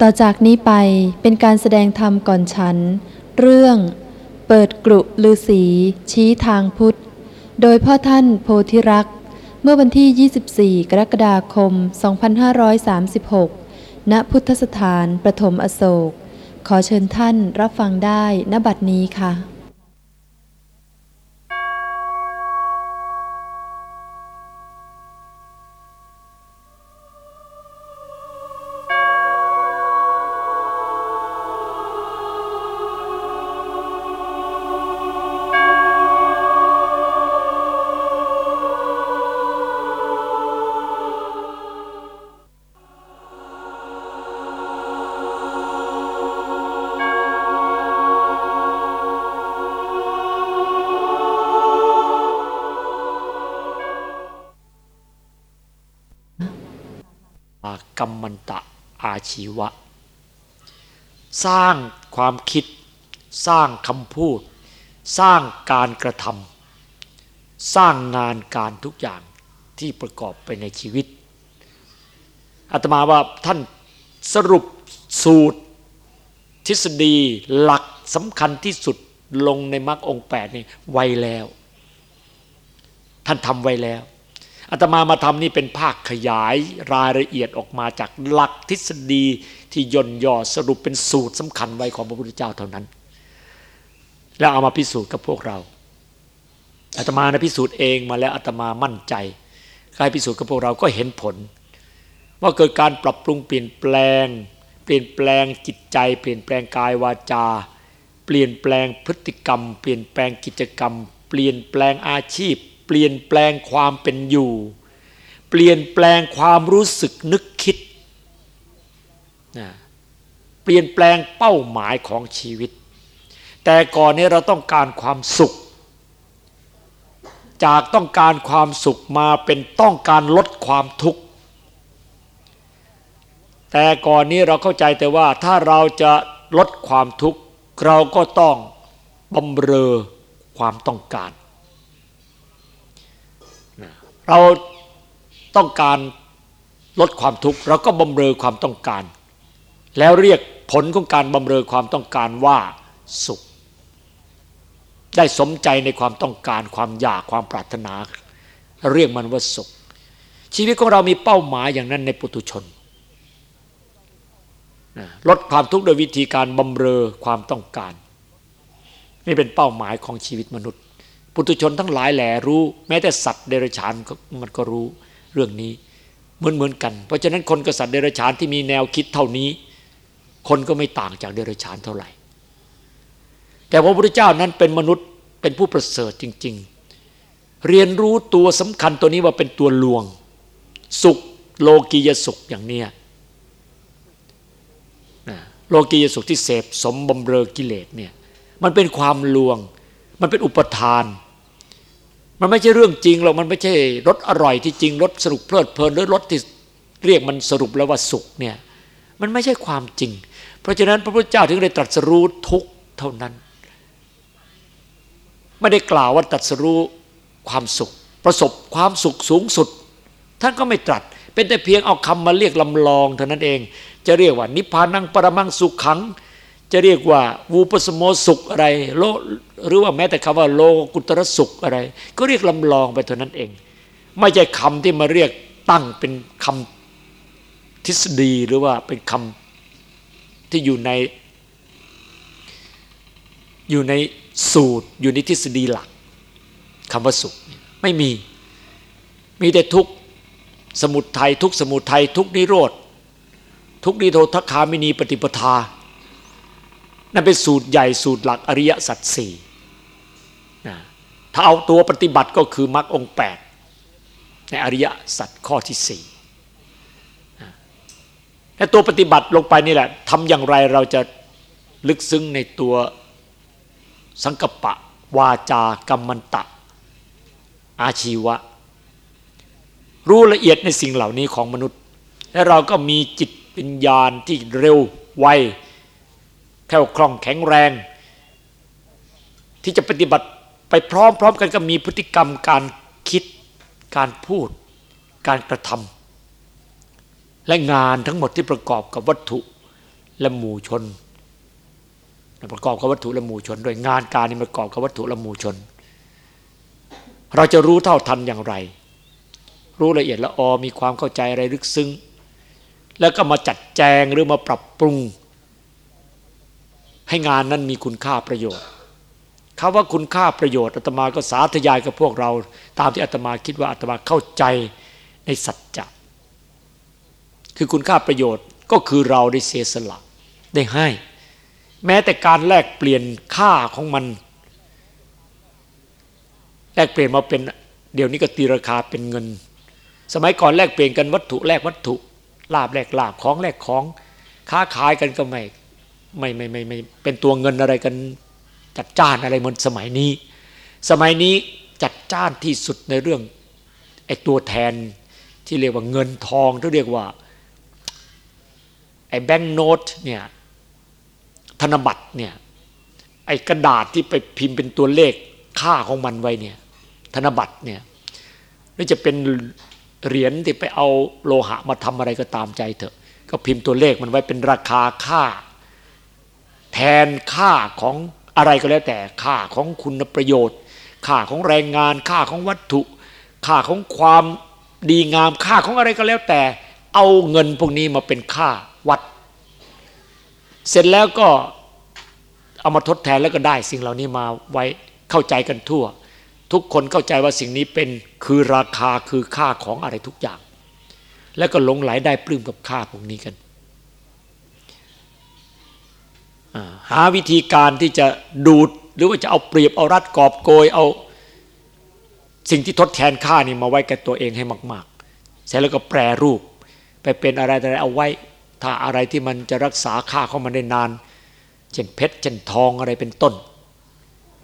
ต่อจากนี้ไปเป็นการแสดงธรรมก่อนฉัน เรื่อง เปิดกรุลือสีชี้ทางพุทธ โดยพ่อท่านโพธิรักษ์ เมื่อวันที่ 24 กรกฎาคม 2536 ณ พุทธสถานประถมอโศก ขอเชิญท่านรับฟังได้ณบัดนี้ค่ะ ชีวะ สร้างความคิด สร้างคำพูด สร้างการกระทำสร้างงานการทุกอย่างที่ประกอบไปในชีวิตอาตมาว่าท่านสรุปสูตร ทฤษฎีหลักสำคัญที่สุดลงในมรรคองแปดนี่ไวแล้ว ท่านทำไว้แล้ว อาตมามาทำนี่เป็นภาคขยายรายละเอียดออกมาจากหลักทฤษฎีที่ย่นย่อสรุปเป็นสูตรสำคัญไว้ของพระพุทธเจ้าเท่านั้น แล้วเอามาพิสูจน์กับพวกเราอาตมานะพิสูจน์เองมาแล้วอาตมามั่นใจกายพิสูจน์กับพวกเราก็เห็นผล ว่าเกิดการปรับปรุงเปลี่ยนแปลง เปลี่ยนแปลงจิตใจ เปลี่ยนแปลงกายวาจา เปลี่ยนแปลงพฤติกรรม เปลี่ยนแปลงกิจกรรม เปลี่ยนแปลงอาชีพ เปลี่ยนแปลงความเป็นอยู่ เปลี่ยนแปลงความรู้สึกนึกคิดนะเปลี่ยนแปลงเป้าหมายของชีวิต แต่ก่อนนี้เราต้องการความสุข จากต้องการความสุขมาเป็นต้องการลดความทุกข์แต่ก่อนนี้เราเข้าใจแต่ว่าถ้าเราจะลดความทุกข์เราก็ต้องบำเรอความต้องการ เราต้องการลดความทุกข์เราก็บำเรอความต้องการ แล้วเรียกผลของการบำเรอความต้องการว่าสุข ได้สมใจในความต้องการความอยากความปรารถนา เรียกมันว่าสุข ชีวิตของเรามีเป้าหมายอย่างนั้นในปุถุชนลดความทุกข์โดยวิธีการบำเรอความต้องการ นี่เป็นเป้าหมายของชีวิตมนุษย์ ปุถุชนทั้งหลายแหลรู้ แม้แต่สัตว์เดรัจฉานมันก็รู้เรื่องนี้เหมือนเหมือนกัน เพราะฉะนั้นคนกับสัตว์เดรัจฉานที่มีแนวคิดเท่านี้ คนก็ไม่ต่างจากเดรัจฉานเท่าไหร่ แต่พระพุทธเจ้านั้นเป็นมนุษย์เป็นผู้ประเสริฐจริง ๆ เรียนรู้ตัวสำคัญตัวนี้ว่าเป็นตัวลวง สุขโลกียสุขอย่างเนี้ยโลกียสุขที่เสพสมบำเรอกิเลสเนี่ยมันเป็นความลวง มันเป็นอุปทาน มันไม่ใช่เรื่องจริงหรอกมันไม่ใช่รสอร่อยที่จริงรสสรุปเพลิดเพลินหรือรสที่เรียกมันสรุปแล้วว่าสุขเนี่ยมันไม่ใช่ความจริง เพราะฉะนั้นพระพุทธเจ้าถึงได้ตรัสรู้ทุกเท่านั้น ไม่ได้กล่าวว่าตรัสรู้ความสุข ประสบความสุขสูงสุด ท่านก็ไม่ตรัส เป็นแต่เพียงเอาคำมาเรียกลำลองเท่านั้นเอง จะเรียกว่านิพพานังปรมังสุขขัง จะเรียกว่าวูปสโมสุขอะไรโลหรือว่าแม้แต่คำว่าโลกุตรสุขอะไร ก็เรียกลำลองไปเท่านั้นเอง ไม่ใช่คำที่มาเรียกตั้งเป็นคำทฤษฎีหรือว่าเป็นคำที่อยู่ในอยู่ในสูตรอยู่ในทฤษฎีหลักคำว่าสุขไม่มีมีแต่ทุกสมุทัยทุกสมุทัยทุกนิโรธทุกนิโรธคามินีปฏิปทา นั่นเป็นสูตรใหญ่สูตรหลักอริยสัจสี่ถ้าเอาตัวปฏิบัติก็คือมรรคองแปดในอริยสัจข้อที่สี่และตัวปฏิบัติลงไปนี่แหละทำอย่างไรเราจะลึกซึ้งในตัวสังกปะ วาจากรรมันตะ อาชีวะ รู้ละเอียดในสิ่งเหล่านี้ของมนุษย์ และเราก็มีจิตวิญญาณที่เร็วไว แค่วคล่องแข็งแรง ที่จะปฏิบัติไปพร้อมๆกันก็มีพฤติกรรมการคิดการพูด การกระทำและงานทั้งหมดที่ประกอบกับวัตถุและหมู่ชนประกอบกับวัตถุและหมู่ชนโดยงานการนี่ประกอบกับวัตถุและหมู่ชน เราจะรู้เท่าทันอย่างไร รู้ละเอียดละออมีความเข้าใจอะไรลึกซึ้ง แล้วก็มาจัดแจงหรือมาปรับปรุง ให้งานนั้นมีคุณค่าประโยชน์คำว่าคุณค่าประโยชน์อาตมาก็สาธยายกับพวกเรา ตามที่อาตมาคิดว่าอาตมาเข้าใจในสัจจะคือคุณค่าประโยชน์ก็คือเราได้เสียสละได้ให้ แม้แต่การแลกเปลี่ยนค่าของมัน แลกเปลี่ยนมาเป็นเดี๋ยวนี้ก็ตีราคาเป็นเงิน สมัยก่อนแลกเปลี่ยนกันวัตถุแลกวัตถุลาบแลกลาบของแลกของ ค้าขายกันก็ไม่ ไม่ไม่ไม่ไม่เป็นตัวเงินอะไรกันจัดจ้านอะไรเหมือนสมัยนี้ สมัยนี้จัดจ้านที่สุดในเรื่องไอ้ตัวแทนที่เรียกว่าเงินทองที่เรียกว่าไอ้แบงก์โนตเนี่ยธนบัตรเนี่ยไอ้กระดาษที่ไปพิมพ์เป็นตัวเลขค่าของมันไว้เนี่ยธนบัตรเนี่ยหรือจะเป็นเหรียญที่ไปเอาโลหะมาทำอะไรก็ตามใจเถอะ ก็พิมพ์ตัวเลขมันไว้เป็นราคาค่า แทนค่าของอะไรก็แล้วแต่ค่าของคุณประโยชน์ค่าของแรงงานค่าของวัตถุค่าของความดีงามค่าของอะไรก็แล้วแต่ เอาเงินพวกนี้มาเป็นค่าวัด เสร็จแล้วก็เอามาทดแทนแล้วก็ได้สิ่งเหล่านี้มาไว้เข้าใจกันทั่ว ทุกคนเข้าใจว่าสิ่งนี้เป็นคือราคาคือค่าของอะไรทุกอย่าง แล้วก็หลงไหลได้ปลื้มกับค่าพวกนี้กัน หาวิธีการที่จะดูดหรือว่าจะเอาเปรียบเอารัดกอบโกยเอาสิ่งที่ทดแทนค่านี่มาไว้กับตัวเองให้มากๆเสร็จแล้วก็แปรรูป ไปเป็นอะไรอะไรเอาไว้ ถ้าอะไรที่มันจะรักษาค่าของมันได้นาน เช่นเพชรเช่นทองอะไรเป็นต้น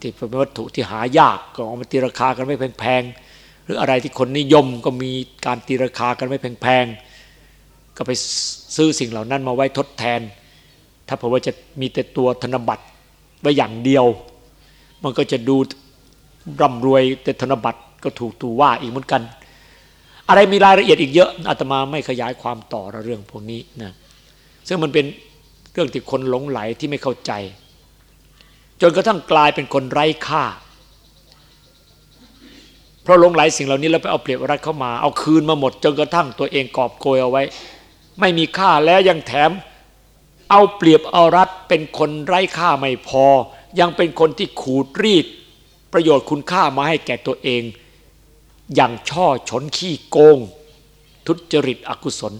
ที่เป็นวัตถุที่หายากก็เอามาตีราคากันไม่แพงๆหรืออะไรที่คนนิยมก็มีการตีราคากันไม่แพงๆก็ไปซื้อสิ่งเหล่านั้นมาไว้ทดแทน ถ้าเผื่อว่าจะมีแต่ตัวธนบัตรไว้อย่างเดียว มันก็จะดูร่ำรวยแต่ธนบัตรก็ถูกตูว่าอีกเหมือนกัน อะไรมีรายละเอียดอีกเยอะอาตมาไม่ขยายความต่อเรื่องพวกนี้นะซึ่งมันเป็นเรื่องที่คนหลงไหลที่ไม่เข้าใจ จนกระทั่งกลายเป็นคนไร้ค่า เพราะหลงไหลสิ่งเหล่านี้แล้วไปเอาเปรียบรัดเข้ามาเอาคืนมาหมด จนกระทั่งตัวเองกอบโกยเอาไว้ ไม่มีค่าแล้วยังแถม เอาเปรียบเอารัดเป็นคนไร้ค่าไม่พอ ยังเป็นคนที่ขูดรีด ประโยชน์คุณค่ามาให้แก่ตัวเอง อย่างช่อฉนขี้โกง ทุจริตอกุศล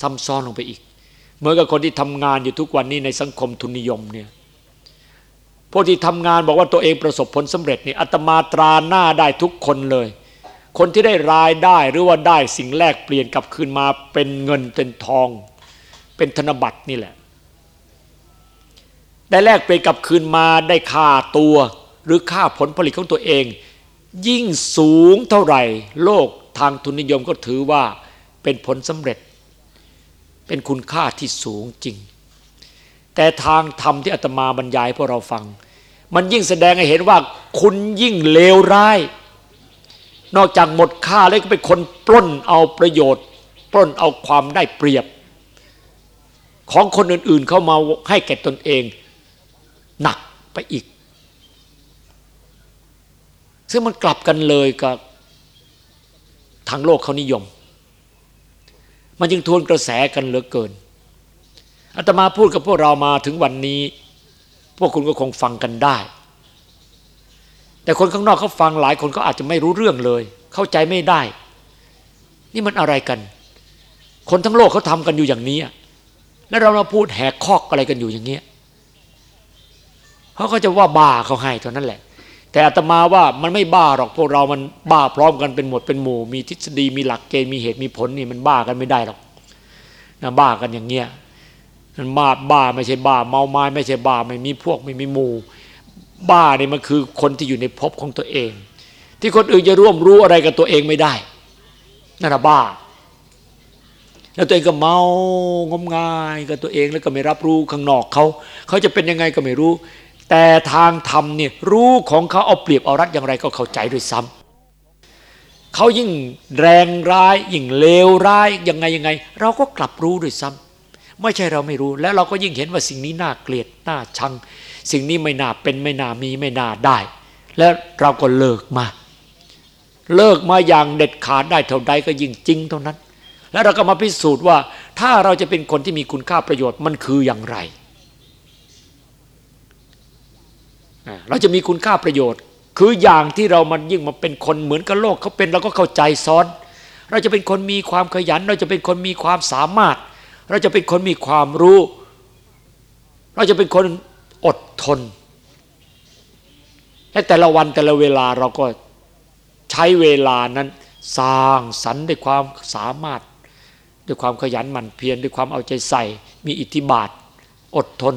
ซ้ำซ้อนลงไปอีก เหมือนกับคนที่ทำงานอยู่ทุกวันนี้ในสังคมทุนนิยมเนี่ยพวกที่ทำงานบอกว่าตัวเองประสบผลสำเร็จนี่อัตมาตราหน้าได้ทุกคนเลย คนที่ได้รายได้หรือว่าได้สิ่งแลกเปลี่ยนกลับคืนมาเป็นเงินเป็นทอง เป็นธนบัตรนี่แหละ ได้แลกเปลี่ยนกับคืนมาได้ค่าตัวหรือค่าผลผลิตของตัวเอง ยิ่งสูงเท่าไหร่ โลกทางทุนนิยมก็ถือว่าเป็นผลสำเร็จ เป็นคุณค่าที่สูงจริง แต่ทางธรรมที่อาตมาบรรยายพวกเราฟัง มันยิ่งแสดงให้เห็นว่าคุณยิ่งเลวร้าย นอกจากหมดค่าแล้วก็เป็นคนปล้นเอาประโยชน์ ปล้นเอาความได้เปรียบ ของคนอื่นๆ เข้ามาให้แก่ตนเอง หนักไปอีก ซึ่งมันกลับกันเลยกับทางโลกเขานิยม มันจึงทวนกระแสกันเหลือเกินอาตมาพูดกับพวกเรามาถึงวันนี้ พวกคุณก็คงฟังกันได้ แต่คนข้างนอกเขาฟังหลายคนก็อาจจะไม่รู้เรื่องเลย เข้าใจไม่ได้ นี่มันอะไรกัน คนทั้งโลกเขาทำกันอยู่อย่างนี้ แล้วเรามาพูดแหกคอกอะไรกันอยู่อย่างเงี้ยเขาก็จะว่าบ้าเขาให้เท่านั้นแหละ แต่อาตมาว่ามันไม่บ้าหรอกพวกเรามันบ้าพร้อมกันเป็นหมดเป็นหมู่ มีทฤษฎีมีหลักเกณฑ์มีเหตุมีผลนี่มันบ้ากันไม่ได้หรอกนะบ้ากันอย่างเงี้ยมันบ้าบ้าไม่ใช่บ้า เมาไม้ไม่ใช่บ้าไม่มีพวกไม่มีหมู่ บ้านี่มันคือคนที่อยู่ในภพของตัวเอง ที่คนอื่นจะร่วมรู้อะไรกับตัวเองไม่ได้นั่นแหะบ้า แล้วตัวเองก็เมางมงายกับตัวเองแล้วก็ไม่รับรู้ข้างนอกเขาเขาจะเป็นยังไงก็ไม่รู้ แต่ทางธรรมเนี่ยรู้ของเขาเอาเปรียบเอารัดอย่างไรก็เข้าใจด้วยซ้ำเขายิ่งแรงร้ายยิ่งเลวร้ายยังไงยังไง เราก็กลับรู้ด้วยซ้ไม่ใช่เราไม่รู้ แล้วเราก็ยิ่งเห็นว่าสิ่งนี้น่าเกลียดน่าชัง สิ่งนี้ไม่น่าเป็นไม่น่ามีไม่น่าได้ แล้วเราก็เลิกมา เลิกมาอย่างเด็ดขาดได้เท่าใดก็ยิ่งจริงเท่านั้น แล้วเราก็มาพิสูจน์ว่า ถ้าเราจะเป็นคนที่มีคุณค่าประโยชน์มันคืออย่างไร เราจะมีคุณค่าประโยชน์ คืออย่างที่เรามันยิ่งมาเป็นคนเหมือนกับโลกเขาเป็นเราก็เข้าใจซ้อน เราจะเป็นคนมีความขยัน เราจะเป็นคนมีความสามารถ เราจะเป็นคนมีความรู้ เราจะเป็นคนอดทนและแต่ละวันแต่ละเวลาเราก็ใช้เวลานั้นสร้างสรรค์ด้วยความสามารถ ด้วยความขยันหมั่นเพียรด้วยความเอาใจใส่ มีอิทธิบาท อดทน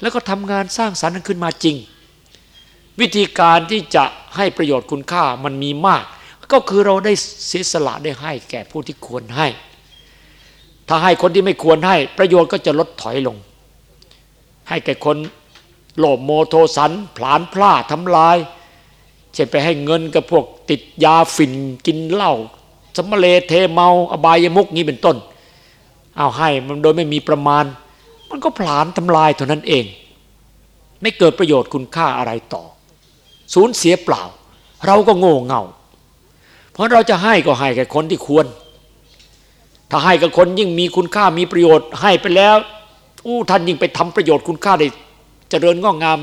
แล้วก็ทำงานสร้างสรรค์นั้นขึ้นมาจริง วิธีการที่จะให้ประโยชน์คุณค่ามันมีมาก ก็คือเราได้เสียสละได้ให้แก่ผู้ที่ควรให้ ถ้าให้คนที่ไม่ควรให้ ประโยชน์ก็จะลดถอยลง ให้แก่คนโลภโมโทสันผลานพลาดทำลายเช่นไปให้เงินกับพวกติดยาฝิ่นกินเหล้าสมเลเทเมาอบายมุกนี้เป็นต้น เอาให้มันโดยไม่มีประมาณ มันก็ผลานทำลายเท่านั้นเอง ไม่เกิดประโยชน์คุณค่าอะไรต่อ สูญเสียเปล่า เราก็โง่เง่า เพราะเราจะให้ก็ให้แก่คนที่ควร ถ้าให้กับคนยิ่งมีคุณค่ามีประโยชน์ ให้ไปแล้วอู้ท่านยิ่งไปทำประโยชน์คุณค่าได้เจริญงอกงาม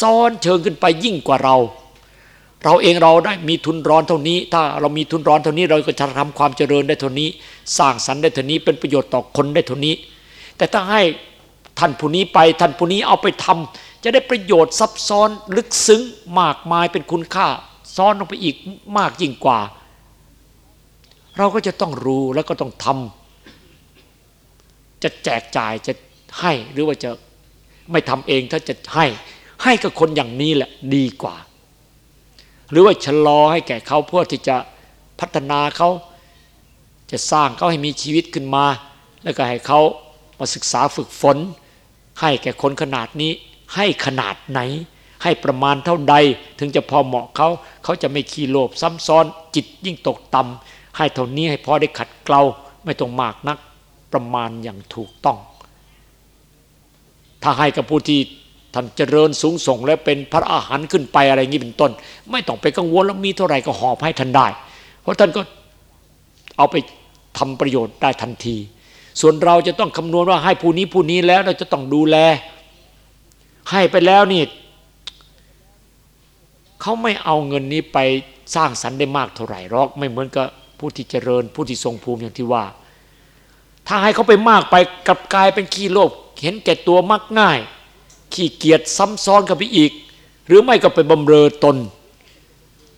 ซ้อนเชิงขึ้นไปยิ่งกว่าเรา เราเองเราได้มีทุนร้อนเท่านี้ ถ้าเรามีทุนร้อนเท่านี้ เราก็จะทำความเจริญได้เท่านี้ สร้างสรรค์ได้เท่านี้เป็นประโยชน์ต่อคนได้เท่านี้ แต่ถ้าให้ท่านผู้นี้ไปท่านผู้นี้เอาไปทำจะได้ประโยชน์ซับซ้อนลึกซึ้งมากมายเป็นคุณค่า ซ้อนลงไปอีกมากยิ่งกว่า เราก็จะต้องรู้แล้วก็ต้องทำจะแจกจ่ายจะให้หรือว่าจะไม่ทำเองถ้าจะให้ ให้กับคนอย่างนี้แหละดีกว่า หรือว่าชะลอให้แก่เขาเพื่อที่จะพัฒนาเขาจะสร้างเขาให้มีชีวิตขึ้นมา แล้วก็ให้เขามาศึกษาฝึกฝน ให้แก่คนขนาดนี้ ให้ขนาดไหน ให้ประมาณเท่าใด ถึงจะพอเหมาะเขา เขาจะไม่ขี้โลภซ้ำซ้อนจิตยิ่งตกต่ำให้เท่านี้ให้พอได้ขัดเกลาไม่ต้องมากนักประมาณอย่างถูกต้อง ถ้าให้กับผู้ที่ ท่านเจริญสูงส่งและเป็นพระอาหารขึ้นไปอะไรอย่างนี้เป็นต้น ไม่ต้องไปกังวลแล้วมีเท่าไหร่ก็หอบให้ท่านได้ เพราะท่านก็เอาไปทำประโยชน์ได้ทันที ส่วนเราจะต้องคำนวณว่าให้ผู้นี้ผู้นี้แล้วเราจะต้องดูแล ให้ไปแล้วนี่เขาไม่เอาเงินนี้ไปสร้างสรรค์ได้มากเท่าไหร่หรอกไม่เหมือนกับผู้ที่เจริญ ผู้ที่ทรงภูมิอย่างที่ว่า ถ้าให้เขาไปมากไปกลับกลายเป็นขี้โลภเห็นแก่ตัวมักง่าย ขี้เกียจซ้ำซ้อนกับไปอีก หรือไม่ก็ไปบำเรอตน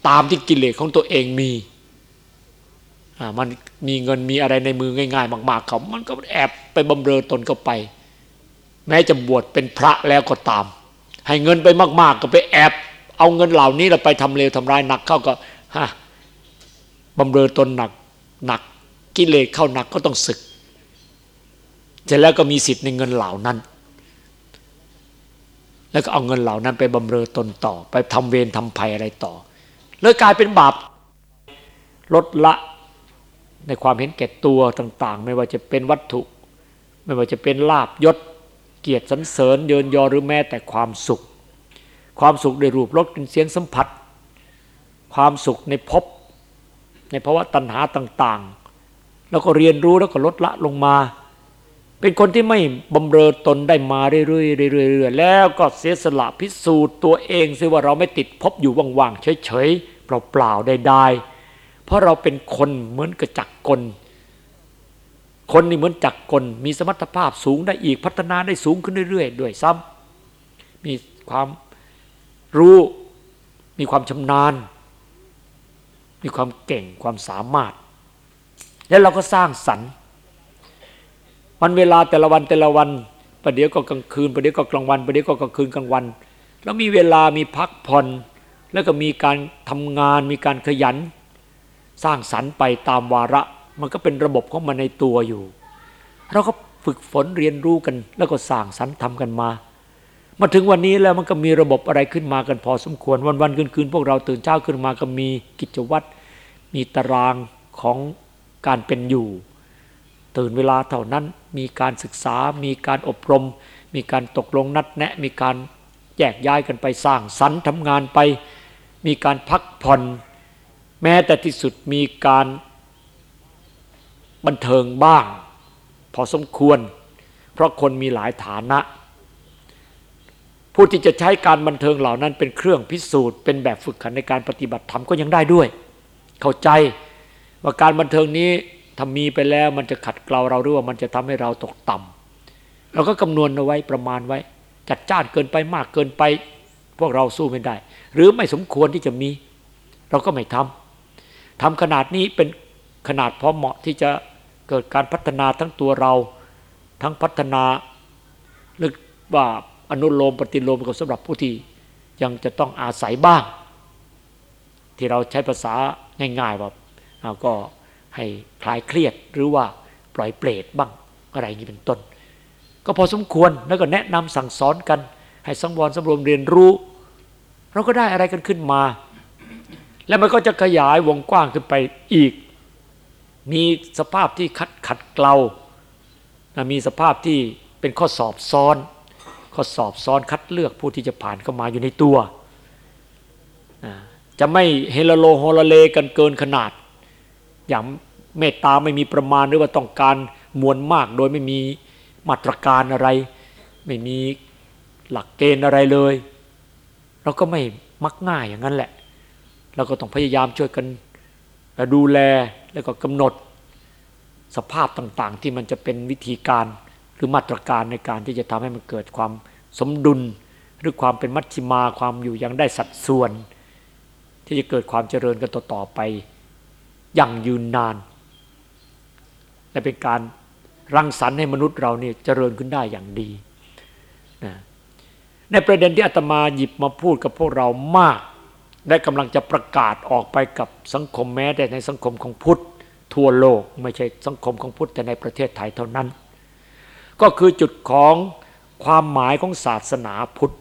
ตามที่กิเลสของตัวเองมีมันมีเงินมีอะไรในมือง่าย ๆ มาก ๆ เขา มันก็แอบไปบำเรอตนก็ไป แม้จะบวชเป็นพระแล้วก็ตาม ให้เงินไปมาก ๆ ก็ไปแอบ เอาเงินเหล่านี้เราไปทำเลวทำร้ายหนักเข้าก็ฮะบำเรอตนหนักหนักกิเลสเข้าหนักก็ต้องศึกเสร็จแล้วก็มีสิทธิ์ในเงินเหล่านั้น แล้วก็เอาเงินเหล่านั้นไปบำเรอตนต่อ ไปทำเวรทำภัยอะไรต่อ เลยกลายเป็นบาปลดละในความเห็นแก่ตัวต่างๆ ไม่ว่าจะเป็นวัตถุ ไม่ว่าจะเป็นลาบยศ เกียรติสันเสริญเยินยอหรือแม้แต่ความสุข ความสุขในรูปรสกลิ่นเสียงสัมผัส ความสุขในภพในภาวะตัณหาต่างๆ แล้วก็เรียนรู้แล้วก็ลดละลงมา เป็นคนที่ไม่บำเรอตนได้มาเรื่อยๆเรื่อยๆแล้วก็เสียสละพิสูจน์ตัวเองซิว่าเราไม่ติดพบอยู่ว่างๆเฉยๆเปล่าๆได้ๆเพราะเราเป็นคนเหมือนกระจักกล คนนี่เหมือนจักกล มีสมรรถภาพสูงได้อีกพัฒนาได้สูงขึ้นเรื่อยๆ ด้วยซ้ำมีความรู้มีความชำนาญ มีความเก่งความสามารถ แล้วเราก็สร้างสรรค์ วันเวลาแต่ละวันแต่ละวันประเดี๋ยวก็กลางคืนประเดี๋ยวก็กลางวันประเดี๋ยวก็กลางคืนกลางวัน แล้วมีเวลามีพักผ่อนแล้วก็มีการทำงานมีการขยัน สร้างสรรค์ไปตามวาระ มันก็เป็นระบบของมันในตัวอยู่ เราก็ฝึกฝนเรียนรู้กัน แล้วก็สร้างสรรค์ทำกันมา มาถึงวันนี้แล้วมันก็มีระบบอะไรขึ้นมากันพอสมควรวันวันคืนคืนพวกเราตื่นเช้าขึ้นมาก็มีกิจวัตรมีตารางของการเป็นอยู่ ตื่นเวลาเท่านั้น มีการศึกษา มีการอบรม มีการตกลงนัดแนะ มีการแยกย้ายกันไปสร้างสรรค์ทำงานไป มีการพักผ่อน แม้แต่ที่สุดมีการบันเทิงบ้าง พอสมควร เพราะคนมีหลายฐานะ ผู้ที่จะใช้การบันเทิงเหล่านั้นเป็นเครื่องพิสูจน์เป็นแบบฝึกขันในการปฏิบัติธรรมก็ยังได้ด้วย เข้าใจว่าการบันเทิงนี้ ถ้ามีไปแล้วมันจะขัดเกลาเราหรือว่ามันจะทำให้เราตกต่ำเราก็คำนวณเอาไว้ประมาณไว้ จัดจ้านเกินไปมากเกินไป พวกเราสู้ไม่ได้ หรือไม่สมควรที่จะมี เราก็ไม่ทำทำขนาดนี้เป็นขนาดพอเหมาะที่จะเกิดการพัฒนาทั้งตัวเรา ทั้งพัฒนาหรือว่าอนุโลมปฏิโลมกับสำหรับผู้ที่ยังจะต้องอาศัยบ้าง ที่เราใช้ภาษาง่ายๆว่าก็ ให้คลายเครียดหรือว่าปล่อยเปรตบ้างอะไรอย่างนี้เป็นต้น ก็พอสมควรแล้วก็แนะนำสั่งสอนกัน ให้สังวรสำรวมเรียนรู้ เราก็ได้อะไรกันขึ้นมา แล้วมันก็จะขยายวงกว้างขึ้นไปอีก มีสภาพที่ขัดขัดเกลามีสภาพที่เป็นข้อสอบซ้อน ข้อสอบซ้อนคัดเลือกผู้ที่จะผ่านเข้ามาอยู่ในตัว จะไม่เฮละโลโหลเลกันเกินขนาดอย่าง เมตตาไม่มีประมาณหรือว่าต้องการมวลมากโดยไม่มีมาตรการอะไร ไม่มีหลักเกณฑ์อะไรเลย เราก็ไม่มักง่ายอย่างนั้นแหละ เราก็ต้องพยายามช่วยกันดูแลแล้วก็กำหนดสภาพต่างๆ ที่มันจะเป็นวิธีการหรือมาตรการในการที่จะทำให้มันเกิดความสมดุล หรือความเป็นมัชฌิมาความอยู่ยังได้สัดส่วน ที่จะเกิดความเจริญกันต่อๆไปอย่างยืนนาน และเป็นการรังสรรค์ให้มนุษย์เราเนี่ยเจริญขึ้นได้อย่างดีนะในประเด็นที่อาตมาหยิบมาพูดกับพวกเรามาก และกำลังจะประกาศออกไปกับสังคมแม้แต่ในสังคมของพุทธทั่วโลก ไม่ใช่สังคมของพุทธแต่ในประเทศไทยเท่านั้น ก็คือจุดของความหมายของศาสนาพุทธ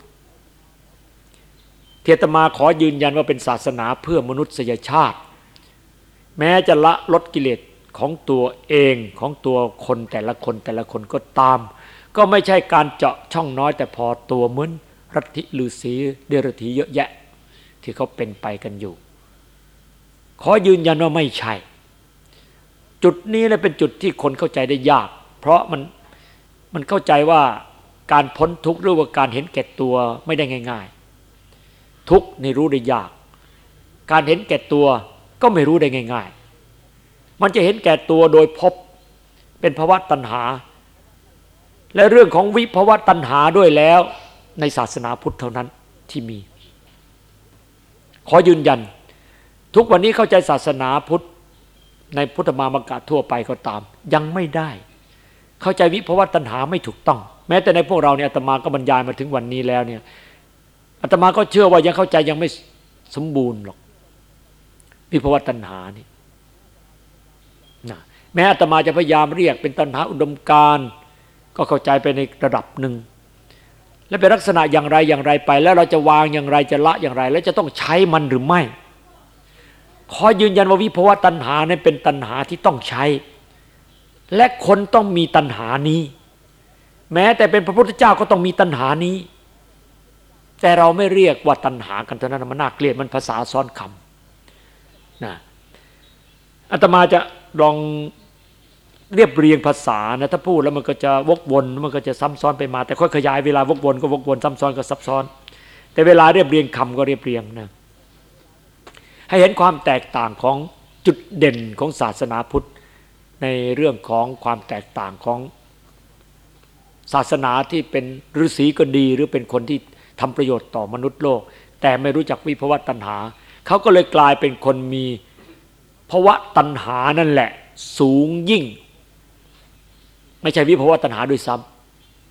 เทตมาขอยืนยันว่าเป็นศาสนาเพื่อมนุษยชาติ แม้จะละลดกิเลส ของตัวเองของตัวคนแต่ละคนแต่ละคนก็ตาม ก็ไม่ใช่การเจาะช่องน้อยแต่พอตัวเหมือนรัฐิลือศีเดรธีเยอะแยะ ที่เขาเป็นไปกันอยู่ ขอยืนยันว่าไม่ใช่ จุดนี้เลยเป็นจุดที่คนเข้าใจได้ยาก เพราะมันมันเข้าใจว่าการพ้นทุกข์หรือว่าการเห็นแก่ตัวไม่ได้ง่าย ๆ ทุกข์ในรู้ได้ยาก การเห็นแก่ตัวก็ไม่รู้ได้ง่าย ๆ มันจะเห็นแก่ตัวโดยพบเป็นภาวะตัณหา และเรื่องของวิภาวะตัณหาด้วยแล้ว ในศาสนาพุทธเท่านั้นที่มี ขอยืนยัน ทุกวันนี้เข้าใจศาสนาพุทธ ในพุทธมามกะทั่วไปก็ตาม ยังไม่ได้ เข้าใจวิภาวะตัณหาไม่ถูกต้อง แม้แต่ในพวกเราเนี่ยอาตมาก็บรรยายมาถึงวันนี้แล้วเนี่ยอาตมาก็เชื่อว่ายังเข้าใจยังไม่สมบูรณ์หรอกวิภาวะตัณหานี่ แม้อาตมาจะพยายามเรียกเป็นตัณหาอุดมการก็เข้าใจไปในระดับหนึ่ง และเป็นลักษณะอย่างไรอย่างไรไป แล้วเราจะวางอย่างไรจะละอย่างไร แล้วจะต้องใช้มันหรือไม่ ขอยืนยันว่าวิภวะตัณหาเนี่ยเป็นตัณหาที่ต้องใช้ และคนต้องมีตัณหานี้ แม้แต่เป็นพระพุทธเจ้าก็ต้องมีตัณหานี้ แต่เราไม่เรียกว่าตัณหากันเท่านั้นมันน่าเกลียดมันภาษาซ้อนคำนะอาตมาจะลอง เรียบเรียงภาษานะถ้าพูดแล้วมันก็จะวกวนมันก็จะซ้ำซ้อนไปมา แต่ค่อยขยายเวลาวกวนก็วกวนซ้ำซ้อนก็ซับซ้อน แต่เวลาเรียบเรียงคำก็เรียบเรียงนะให้เห็นความแตกต่างของจุดเด่นของศาสนาพุทธในเรื่องของความแตกต่างของศาสนาที่เป็นฤาษีก็ดี หรือเป็นคนที่ทำประโยชน์ต่อมนุษย์โลก แต่ไม่รู้จักวิภวตัณหาเขาก็เลยกลายเป็นคนมีภาวะตัณหานั่นแหละ สูงยิ่ง ไม่ใช่วิภาวะตัณหาด้วยซ้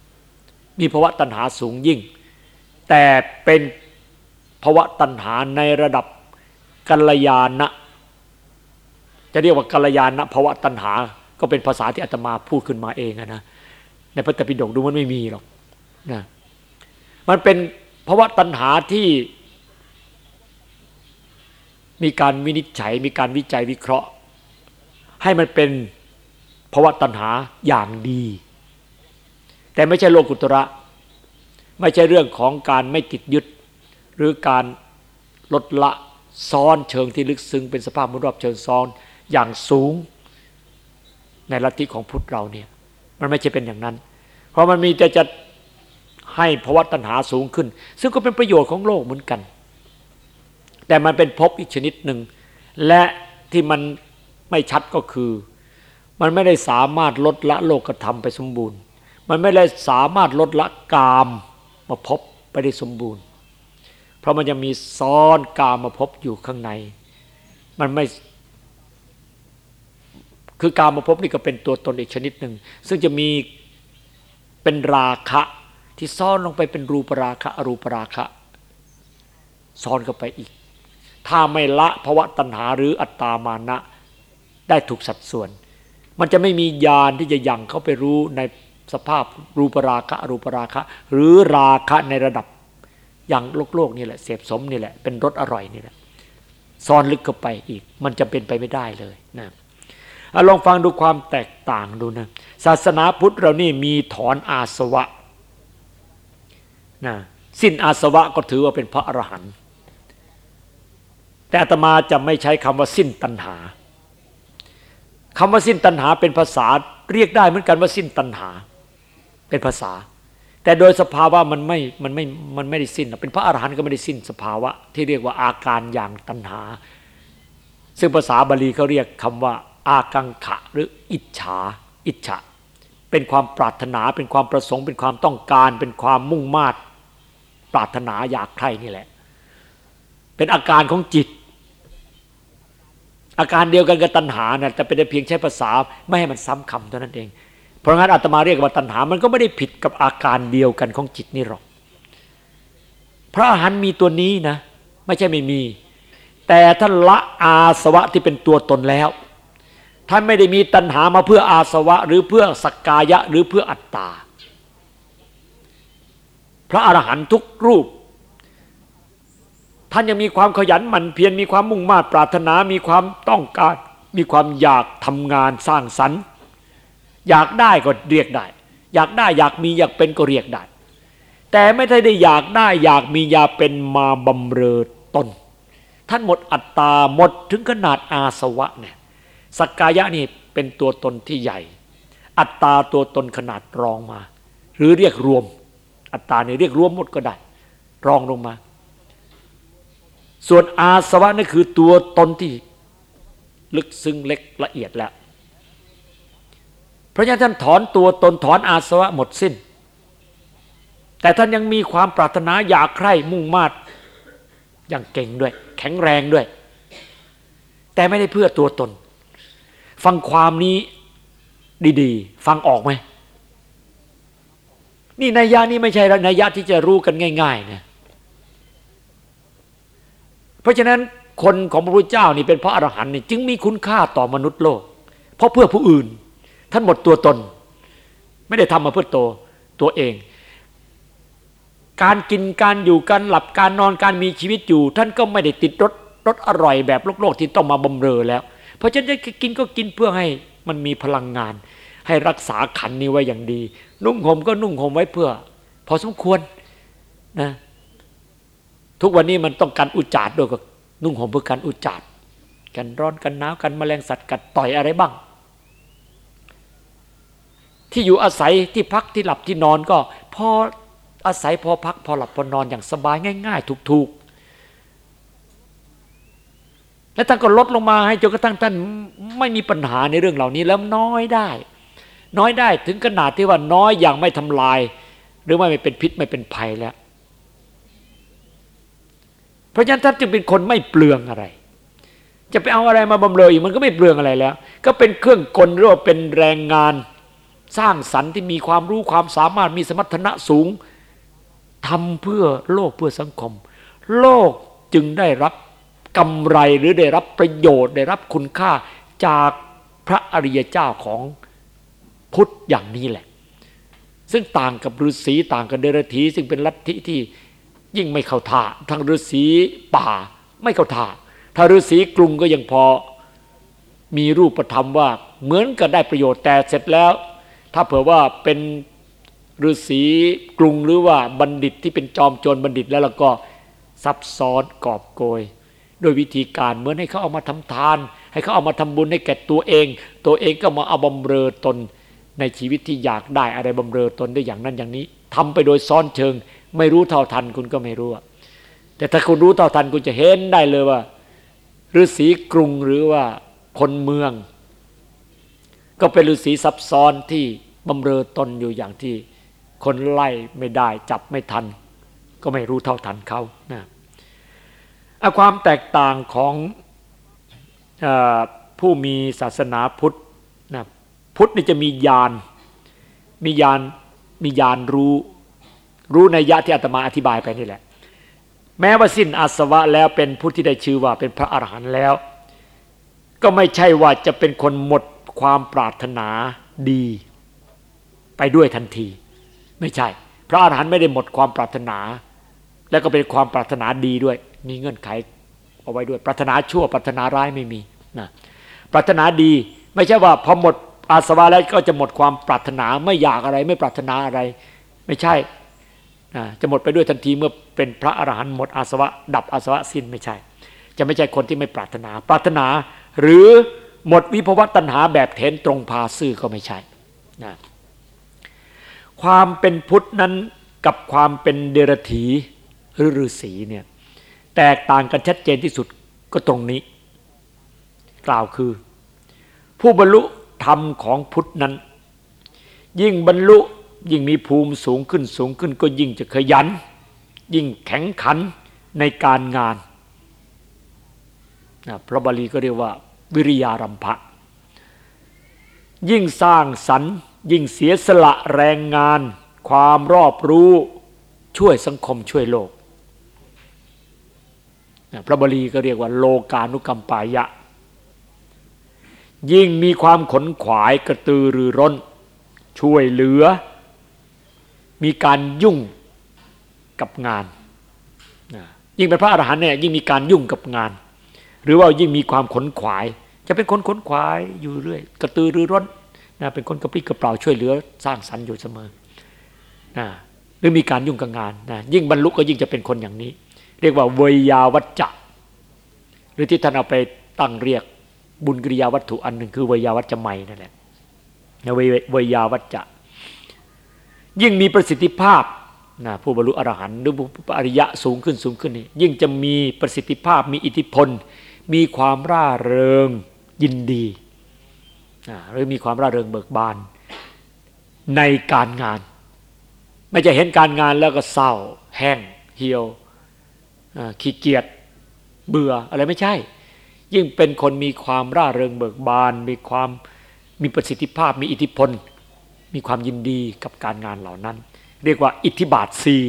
ำมีภาวะตัณหาสูงยิ่ง แต่เป็นภาวะตัณหาในระดับกัลยาณะจะเรียกว่ากัลยาณะภาวะตัณหา ก็เป็นภาษาที่อาตมาพูดขึ้นมาเองนะในพระตปิฎกดูมันไม่มีหรอกนะมันเป็นภาวะตัณหาที่มีการวินิจฉัย มีการวิจัยวิเคราะห์ ให้มันเป็น ภาวะตัณหาอย่างดี แต่ไม่ใช่โลกุตระ ไม่ใช่เรื่องของการไม่ติดยึด หรือการลดละซ้อนเชิงที่ลึกซึ้งเป็นสภาพมุรอบเชิงซ้อนอย่างสูง ในลัทธิของพุทธเราเนี่ย มันไม่ใช่เป็นอย่างนั้น เพราะมันมีแต่จะให้ภาวะตัณหาสูงขึ้น ซึ่งก็เป็นประโยชน์ของโลกเหมือนกัน แต่มันเป็นภพอีกชนิดหนึ่ง และที่มันไม่ชัดก็คือ มันไม่ได้สามารถลดละโลกธรรมไปสมบูรณ์ มันไม่ได้สามารถลดละกามมาพบไปได้สมบูรณ์ เพราะมันยังมีซ้อนกามมาพบอยู่ข้างใน มันไม่ คือกามมาพบนี่ก็เป็นตัวตนอีกชนิดหนึ่ง ซึ่งจะมีเป็นราคะที่ซ่อนลงไปเป็นรูปราคะอรูปราคะซ่อนเข้าไปอีก ถ้าไม่ละภวะตัณหาหรืออัตตามานะได้ถูกสัดส่วน มันจะไม่มีญาณที่จะยังเข้าไปรู้ในสภาพรูปราคะอรูปราคะ หรือราคะในระดับอย่างโลกโลกนี่แหละเสพสมนี่แหละเป็นรสอร่อยนี่แหละซ่อนลึกเข้าไปอีก มันจะเป็นไปไม่ได้เลยนะลองฟังดูความแตกต่างดูนะศาสนาพุทธเรานี่มีถอนอาสวะนะสิ้นอาสวะก็ถือว่าเป็นพระอรหันต์แต่อาตมาจะไม่ใช้คำว่าสิ้นตัณหา คำว่าสิ้นตัณหาเป็นภาษาเรียกได้เหมือนกันว่าสิ้นตัณหา เป็นภาษา แต่โดยสภาวะมันไม่มันไม่มันไม่ได้สิ้นเป็นพระอรหันต์ก็ไม่ได้สิ้นสภาวะ ที่เรียกว่าอาการอย่างตัณหา ซึ่งภาษาบาลีเขาเรียกคำว่าอากังขะหรืออิจฉา อิจฉาเป็นความปรารถนาเป็นความประสงค์ เป็นความต้องการ เป็นความมุ่งมา่ปรารถนาอยากใครนี่แหละ เป็นอาการของจิต อาการเดียวกันกับตัณหานะ่ะแต่เป็นเพียงใช้ภาษาไม่ให้มันซ้ำคำเท่านั้นเอง เพราะงั้นอาตมาเรียกว่าตัณหา มันก็ไม่ได้ผิดกับอาการเดียวกันของจิตนี่หรอก พระอรหันต์มีตัวนี้นะ ไม่ใช่ไม่มี แต่ท่านละอาสวะที่เป็นตัวตนแล้ว ท่านไม่ได้มีตัณหามาเพื่ออาสวะ หรือเพื่อสักกายะหรือเพื่ออัตตา พระอรหันต์ทุกรูป ท่านยังมีความขยันหมั่นเพียรมีความมุ่งมา่ปรารถนา มีความต้องการ มีความอยากทำงานสร้างสรรค์ อยากได้ก็เรียกได้ อยากได้อยากมีอยากเป็นก็เรียกได้ แต่ไม่ได้ได้อยากได้อยากมีอยากเป็นมาบำเรอตน ท่านหมดอัตตาหมดถึงขนาดอาสวะเนี่ยสักกายะนี่เป็นตัวตนที่ใหญ่ อัตตาตัวตนขนาดรองมา หรือเรียกรวม อัตตาเนี่ยเรียกรวมหมดก็ได้ รองลงมา ส่วนอาสวะนี่คือตัวตนที่ลึกซึ้งเล็กละเอียดแล้ว เพราะฉะนั้นท่านถอนตัวตนถอนอาสวะหมดสิ้น แต่ท่านยังมีความปรารถนาอยากใคร่มุ่งมาดอย่างเก่งด้วย แข็งแรงด้วย แต่ไม่ได้เพื่อตัวตน ฟังความนี้ดีๆ ฟังออกไหม นี่นัยยะนี้ไม่ใช่นัยยะที่จะรู้กันง่ายๆนะ เพราะฉะนั้นคนของพระพุทธเจ้านี่เป็นพระอรหันต์นี่จึงมีคุณค่าต่อมนุษย์โลก เพราะเพื่อผู้อื่น ท่านหมดตัวตน ไม่ได้ทำมาเพื่อตัวตัวเอง การกินการอยู่การหลับการนอนการมีชีวิตอยู่ ท่านก็ไม่ได้ติดรสรสอร่อยแบบโลกโลกที่ต้องมาบำเรอแล้ว เพราะฉะนั้นกินก็กินเพื่อให้มันมีพลังงาน ให้รักษาขันนี้ไว้อย่างดี นุ่งห่มก็นุ่งห่มไว้เพื่อ พอสมควรนะ ทุกวันนี้มันต้องการอุจจาร์ด้วยก็นุ่งห่มเพื่อการอุจจาร์กันร้อนกันหนาวกันแมลงสัตว์กัดต่อยอะไรบ้าง ที่อยู่อาศัยที่พักที่หลับที่นอนก็พออาศัยพอพักพอหลับพอนอนอย่างสบายง่าย ๆ ถูกๆ และท่านก็ลดลงมาให้จนกระทั่งท่านไม่มีปัญหาในเรื่องเหล่านี้แล้วน้อยได้ น้อยได้ถึงขนาดที่ว่าน้อยอย่างไม่ทำลาย หรือไม่เป็นพิษไม่เป็นภัยแล้ว เพราะฉะนั้นท่านจึงเป็นคนไม่เปลืองอะไร จะไปเอาอะไรมาบำเรออีกมันก็ไม่เปลืองอะไรแล้ว ก็เป็นเครื่องกลหรือว่าเป็นแรงงานสร้างสรรค์ที่มีความรู้ความสามารถมีสมรรถนะสูงทำเพื่อโลกเพื่อสังคม โลกจึงได้รับกำไรหรือได้รับประโยชน์ได้รับคุณค่าจากพระอริยเจ้าของพุทธอย่างนี้แหละ ซึ่งต่างกับฤาษีต่างกับเดรธีซึ่งเป็นลัทธิที่ ยิ่งไม่เข้าท่าทางฤาษีป่าไม่เข้าท่าถ้าฤาษีกรุงก็ยังพอมีรูปธรรมว่าเหมือนกับได้ประโยชน์แต่เสร็จแล้ว ถ้าเผื่อว่าเป็นฤาษีกรุงหรือว่าบัณฑิตที่เป็นจอมโจรบัณฑิตแล้วเราก็ซับซ้อนกอบโกยโดยวิธีการเหมือนให้เขาเอามาทำทาน ให้เขาเอามาทำบุญให้แก่ตัวเอง ตัวเองก็มาเอาบำเรอตนในชีวิตที่อยากได้อะไรบำเรอตนได้อย่างนั้นอย่างนี้ทำไปโดยซ้อนเชิง ไม่รู้เท่าทันคุณก็ไม่รู้แต่ถ้าคุณรู้เท่าทันคุณจะเห็นได้เลยว่าฤาษีกรุงหรือว่าคนเมือง ก็เป็นฤาษีซับซ้อนที่บำเรอตนอยู่อย่างที่คนไล่ไม่ได้จับไม่ทัน ก็ไม่รู้เท่าทันเขานะความแตกต่างของอผู้มีศาสนาพุทธนะพุทธนี่จะมีญาณมีญาณมีญาณรู้ รู้ในยะที่อาตมาอธิบายไปนี่แหละ แม้ว่าสิ้นอาสวะแล้วเป็นผู้ที่ได้ชื่อว่าเป็นพระอรหันต์แล้ว ก็ไม่ใช่ว่าจะเป็นคนหมดความปรารถนาดี ไปด้วยทันที ไม่ใช่ พระอรหันต์ไม่ได้หมดความปรารถนา แล้วก็เป็นความปรารถนาดีด้วย มีเงื่อนไขเอาไว้ด้วย ปรารถนาชั่วปรารถนาร้ายไม่มีนะปรารถนาดี ไม่ใช่ว่าพอหมดอาสวะแล้วก็จะหมดความปรารถนาไม่อยากอะไร ไม่ปรารถนาอะไร ไม่ใช่ จะหมดไปด้วยทันทีเมื่อเป็นพระอรหันต์หมดอาสวะ ดับอาสวะสิ้นไม่ใช่ จะไม่ใช่คนที่ไม่ปรารถนา ปรารถนาหรือหมดวิภวตัณหาแบบเทนตรงพาซื่อก็ไม่ใช่นะความเป็นพุทธนั้นกับความเป็นเดรธีหรือฤาษีเนี่ยแตกต่างกันชัดเจนที่สุดก็ตรงนี้ กล่าวคือ ผู้บรรลุธรรมของพุทธนั้น ยิ่งบรรลุ ยิ่งมีภูมิสูงขึ้นสูงขึ้นก็ยิ่งจะขยัน ยิ่งแข็งขันในการงานนะพระบาลีก็เรียกว่าวิริยารัมภะยิ่งสร้างสรรค์ ยิ่งเสียสละแรงงาน ความรอบรู้ช่วยสังคมช่วยโลกพระบาลีก็เรียกว่าโลกานุกรรมปายะ ยิ่งมีความขนขวายกระตือรือร้น ช่วยเหลือ มีการยุ่งกับงาน ยิ่งเป็นพระอรหันต์เนี่ยยิ่งมีการยุ่งกับงาน หรือว่ายิ่งมีความขนขวาย จะเป็นคนขนขวายอยู่เรื่อย กระตือรือร้นนะเป็นคนกระปรี้กระเปร่าช่วยเหลือสร้างสรรค์อยู่เสมอนะหรือมีการยุ่งกับงานนะยิ่งบรรลุก็ยิ่งจะเป็นคนอย่างนี้ เรียกว่าเวยาวัจจะ หรือที่ท่านเอาไปตั้งเรียกบุญกิริยาวัตถุอันหนึ่งคือเวยาวัจจะใหม่นั่นแหละเวยยาวัจจะ ยิ่งมีประสิทธิภาพนะผู้บรรลุอรหันต์หรือผู้อริยะสูงขึ้นสูงขึ้นนี่ยิ่งจะมีประสิทธิภาพมีอิทธิพล มีความร่าเริงยินดีหรือมีความร่าเริงเบิกบานในการงาน ไม่จะเห็นการงานแล้วก็เศร้า แห้งเหี่ยวขี้เกียจเบื่ออะไรไม่ใช่ ยิ่งเป็นคนมีความร่าเริงเบิกบาน มีความมีประสิทธิภาพมีอิทธิพล มีความยินดีกับการงานเหล่านั้น เรียกว่าอิทธิบาทสี่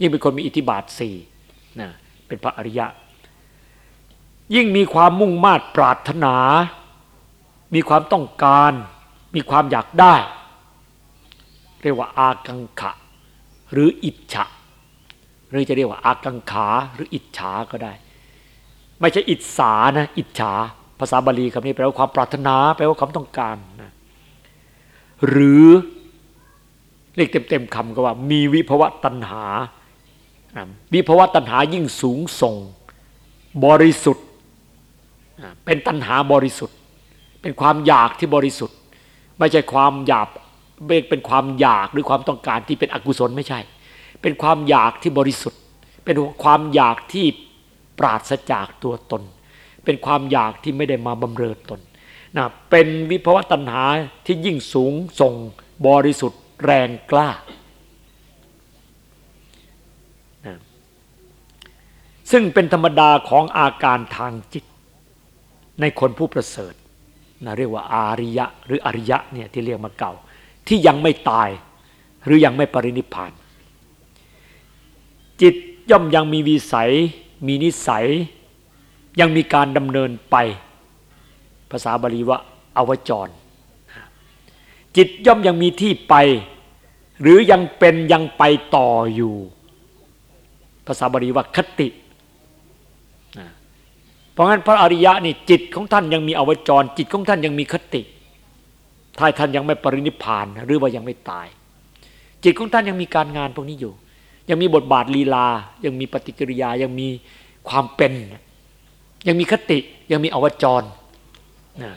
ยิ่งเป็นคนมีอิทธิบาทสี่เป็นพระอริยะ ยิ่งมีความมุ่งมา่ปรารถนา มีความต้องการ มีความอยากได้ เรียกว่าอากังขะ หรืออิจฉาหรือจะเรียกว่าอากังขาหรืออิจฉาก็ได้ ไม่ใช่อิจฉานะ อิจฉาภาษาบาลีคำนี้แปลว่าความปรารถนาแปลว่าความต้องการนะ หรือเรียกเต็มๆคำก็ว่า มีวิภวะตัณหา วิภวะตัณหายิ่งสูงส่ง บริสุทธิ์ เป็นตัณหาบริสุทธิ์ เป็นความอยากที่บริสุทธิ์ ไม่ใช่ความอยากเป็นความอยากหรือความต้องการที่เป็นอกุศลไม่ใช่ เป็นความอยากที่บริสุทธิ์ เป็นความอยากที่ปราศจากตัวตน เป็นความอยากที่ไม่ได้มาบำเรอตน นะเป็นวิภวตัณหาที่ยิ่งสูงส่งบริสุทธิ์แรงกล้านะซึ่งเป็นธรรมดาของอาการทางจิต ในคนผู้ประเสริฐนะเรียกว่าอาริยะ หรืออริยะเนี่ยที่เรียกมาเก่า ที่ยังไม่ตายหรือยังไม่ปรินิพาน จิตย่อมยังมีวิสัย มีนิสัย ยังมีการดำเนินไป ภาษาบาลีว่าอวจร จิตย่อมยังมีที่ไป หรือยังเป็นยังไปต่ออยู่ ภาษาบาลีว่าคติภราะงั้นพระอริยะนี่จิตของท่านยังมีอวจร จิตของท่านยังมีคติถ้าท่านยังไม่ปรินิพานหรือว่ายังไม่ตาย จิตของท่านยังมีการงานพวกนี้อยู่ ยังมีบทบาทลีลา ยังมีปฏิกิริยายังมีความเป็น ยังมีคติยังมีอวจร นะ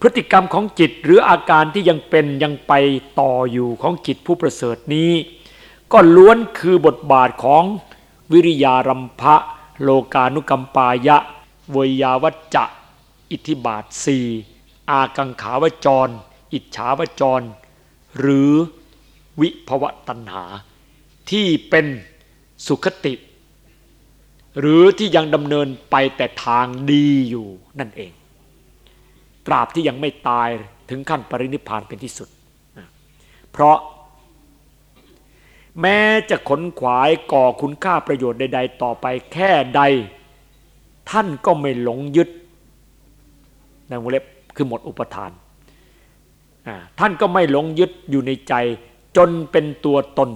พฤติกรรมของจิตหรืออาการที่ยังเป็นยังไปต่ออยู่ของจิตผู้ประเสริฐนี้ ก็ล้วนคือบทบาทของวิริยารัมภะโลกานุกัมปายะวยาวัจจะ อิทธิบาทสี่อากังขาวจร อิจฉาวจร หรือวิภวตัณหา ที่เป็นสุขติ หรือที่ยังดำเนินไปแต่ทางดีอยู่นั่นเอง ตราบที่ยังไม่ตายถึงขั้นปรินิพานเป็นที่สุด เพราะ แม้จะขนขวายก่อคุณค่าประโยชน์ใด ๆ ต่อไปแค่ใด ท่านก็ไม่หลงยึดในวงเล็บคือหมดอุปทาน ท่านก็ไม่หลงยึดอยู่ในใจจนเป็นตัวตน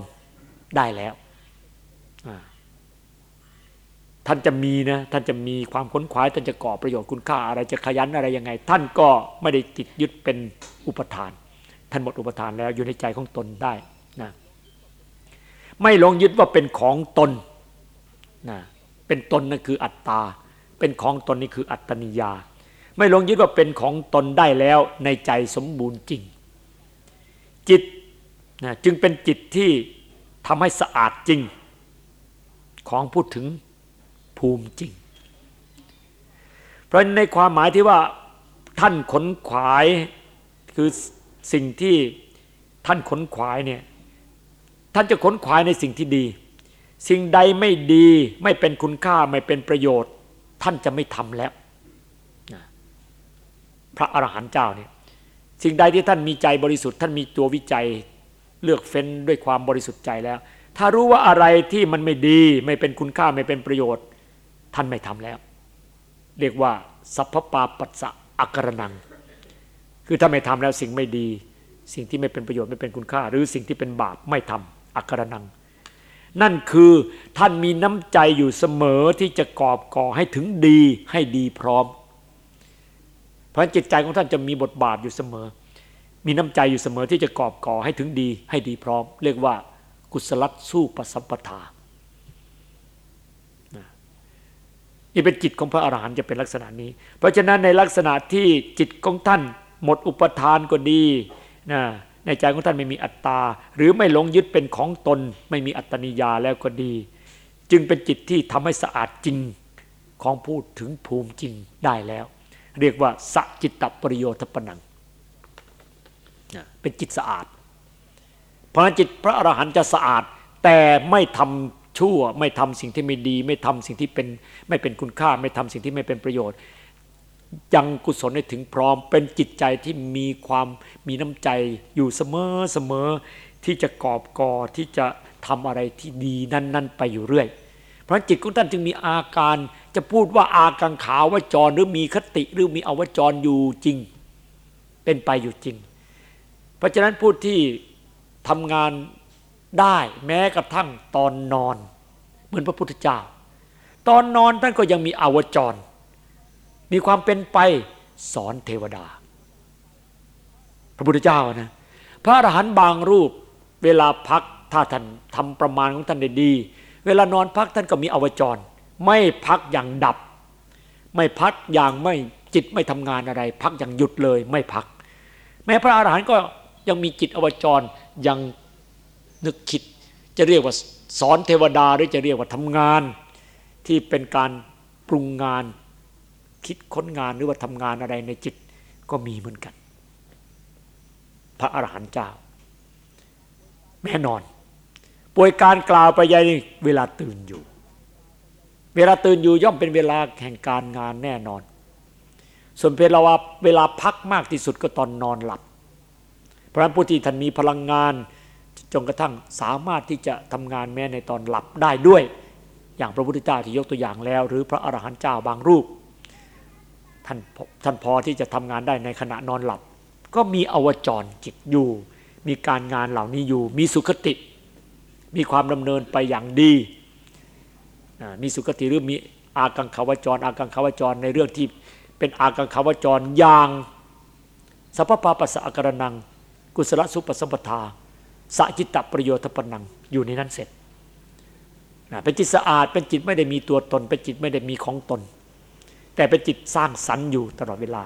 ได้แล้ว ท่านจะมีนะท่านจะมีความค้นคว้าท่านจะก่อประโยชน์คุณค่าอะไรจะขยันอะไรยังไง ท่านก็ไม่ได้ติดยึดเป็นอุปทาน ท่านหมดอุปทานแล้วอยู่ในใจของตนได้นะไม่ลงยึดว่าเป็นของตนนะเป็นตนนั่นคืออัตตา เป็นของตนนี่คืออัตตนิยา ไม่ลงยึดว่าเป็นของตนได้แล้วในใจสมบูรณ์จริง จิตนะจึงเป็นจิตที่ทำให้สะอาดจริง ของพูดถึง ภูมิจริง เพราะในความหมายที่ว่าท่านขนขวายคือสิ่งที่ท่านขนขวายเนี่ยท่านจะขนขวายในสิ่งที่ดี สิ่งใดไม่ดีไม่เป็นคุณค่าไม่เป็นประโยชน์ ท่านจะไม่ทำแล้วพระอรหันต์เจ้าเนี่ยสิ่งใดที่ท่านมีใจบริสุทธิ์ท่านมีตัววิจัยเลือกเฟ้นด้วยความบริสุทธิ์ใจแล้ว ถ้ารู้ว่าอะไรที่มันไม่ดี ไม่เป็นคุณค่าไม่เป็นประโยชน์ ท่านไม่ทำแล้ว เรียกว่าสัพพปาปัสสะอักรนัง คือถ้าไม่ทำแล้วสิ่งไม่ดี สิ่งที่ไม่เป็นประโยชน์ไม่เป็นคุณค่า หรือสิ่งที่เป็นบาปไม่ทำอักรนัง นั่นคือท่านมีน้ำใจอยู่เสมอที่จะกอบก่อให้ถึงดีให้ดีพร้อม เพราะจิตใจของท่านจะมีบทบาทอยู่เสมอ มีน้ำใจอยู่เสมอที่จะกอบก่อให้ถึงดีให้ดีพร้อม เรียกว่ากุศลสู้ปสัมปทา นี่เป็นจิตของพระอรหันต์จะเป็นลักษณะนี้ เพราะฉะนั้นในลักษณะที่จิตของท่าน หมดอุปทานก็ดีนะในใจของท่านไม่มีอัตตา หรือไม่หลงยึดเป็นของตน ไม่มีอัตตนิยาแล้วก็ดี จึงเป็นจิตที่ทำให้สะอาดจริงของพูดถึงภูมิจริงได้แล้ว เรียกว่าสจิตตปริโยทปนังเป็นจิตสะอาด เพราะจิตพระอรหันต์จะสะอาดแต่ไม่ทำ ชั่ว ไม่ทำสิ่งที่ไม่ดี ไม่ทำสิ่งที่เป็นไม่เป็นคุณค่า ไม่ทำสิ่งที่ไม่เป็นประโยชน์ ยังกุศลให้ถึงพร้อม เป็นจิตใจที่มีความมีน้ำใจอยู่เสมอเสมอที่จะกอบกอที่จะทำอะไรที่ดีนั่น ๆ ไปอยู่เรื่อย เพราะจิตของท่านจึงมีอาการจะพูดว่าอากังขาววจรหรือมีคติหรือมีอวจรอยู่จริง เป็นไปอยู่จริง เพราะฉะนั้นพูดที่ทำงาน ได้แม้กระทั่งตอนนอน เหมือนพระพุทธเจ้า ตอนนอนท่านก็ยังมีอวจร มีความเป็นไปสอนเทวดา พระพุทธเจ้านะพระอรหันต์บางรูปเวลาพักถ้าท่านทำประมาณของท่านได้ดี เวลานอนพักท่านก็มีอวจร ไม่พักอย่างดับ ไม่พักอย่างไม่จิตไม่ทำงานอะไร พักอย่างหยุดเลยไม่พัก แม้พระอรหันต์ก็ยังมีจิตอวจรยัง นึกคิด จะเรียกว่าสอนเทวดาหรือจะเรียกว่าทำงาน ที่เป็นการปรุงงาน คิดค้นงานหรือว่าทำงานอะไรในจิตก็มีเหมือนกัน พระอรหันต์เจ้า แน่นอนป่วยการกล่าวไปยัยเวลาตื่นอยู่ เวลาตื่นอยู่ย่อมเป็นเวลาแห่งการงานแน่นอน ส่วนเวลาเวลาพักมากที่สุดก็ตอนนอนหลับ เพราะฉะนั้นผู้ที่ท่านมีพลังงาน จนกระทั่งสามารถที่จะทำงานแม้ในตอนหลับได้ด้วย อย่างพระพุทธเจ้าที่ยกตัวอย่างแล้ว หรือพระอรหันต์เจ้าบางรูปท่านท่านพอที่จะทำงานได้ในขณะนอนหลับ ก็มีอวจรจิตอยู่ มีการงานเหล่านี้อยู่ มีสุขติ มีความดำเนินไปอย่างดี มีสุขติหรือมีอากังขาวจร อากังขาวจรในเรื่องที่เป็นอากังขาวจรอย่างสัพพปาปัสสะอกรนัง กุศลสุปสัมปทา สัจิตตประโยชน์ปนังอยู่ในนั้นเสร็จเป็นจิตสะอาดเป็นจิตไม่ได้มีตัวตน เป็นจิตไม่ได้มีของตน แต่เป็นจิตสร้างสรรค์อยู่ตลอดเวลา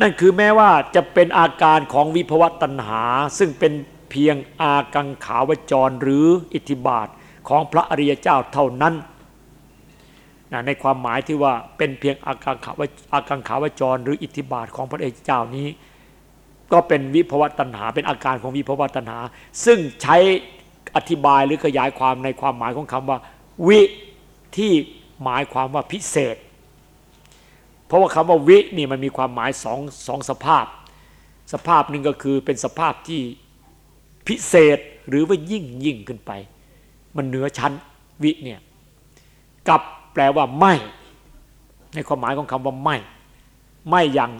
นั่นคือแม้ว่าจะเป็นอาการของวิภวตัณหา ซึ่งเป็นเพียงอากังขาวจรหรืออิทธิบาทของพระอริยเจ้าเท่านั้นในความหมายที่ว่าเป็นเพียงอากังขาวอากังขาวจรหรืออิทธิบาทของพระอริยเจ้านี้ ก็เป็นวิภวตัณหา เป็นอาการของวิภวตัณหา ซึ่งใช้อธิบายหรือขยายความในความหมายของคำว่า วิที่หมายความว่าพิเศษ เพราะว่าคำว่าวินี่มันมีความหมายสองสองสภาพ สภาพหนึ่งก็คือเป็นสภาพที่พิเศษหรือว่ายิ่งยิ่งขึ้นไป มันเหนือชั้นวิเนี่ยกับแปลว่าไม่ ในความหมายของคำว่าไม่ ไม่อย่าง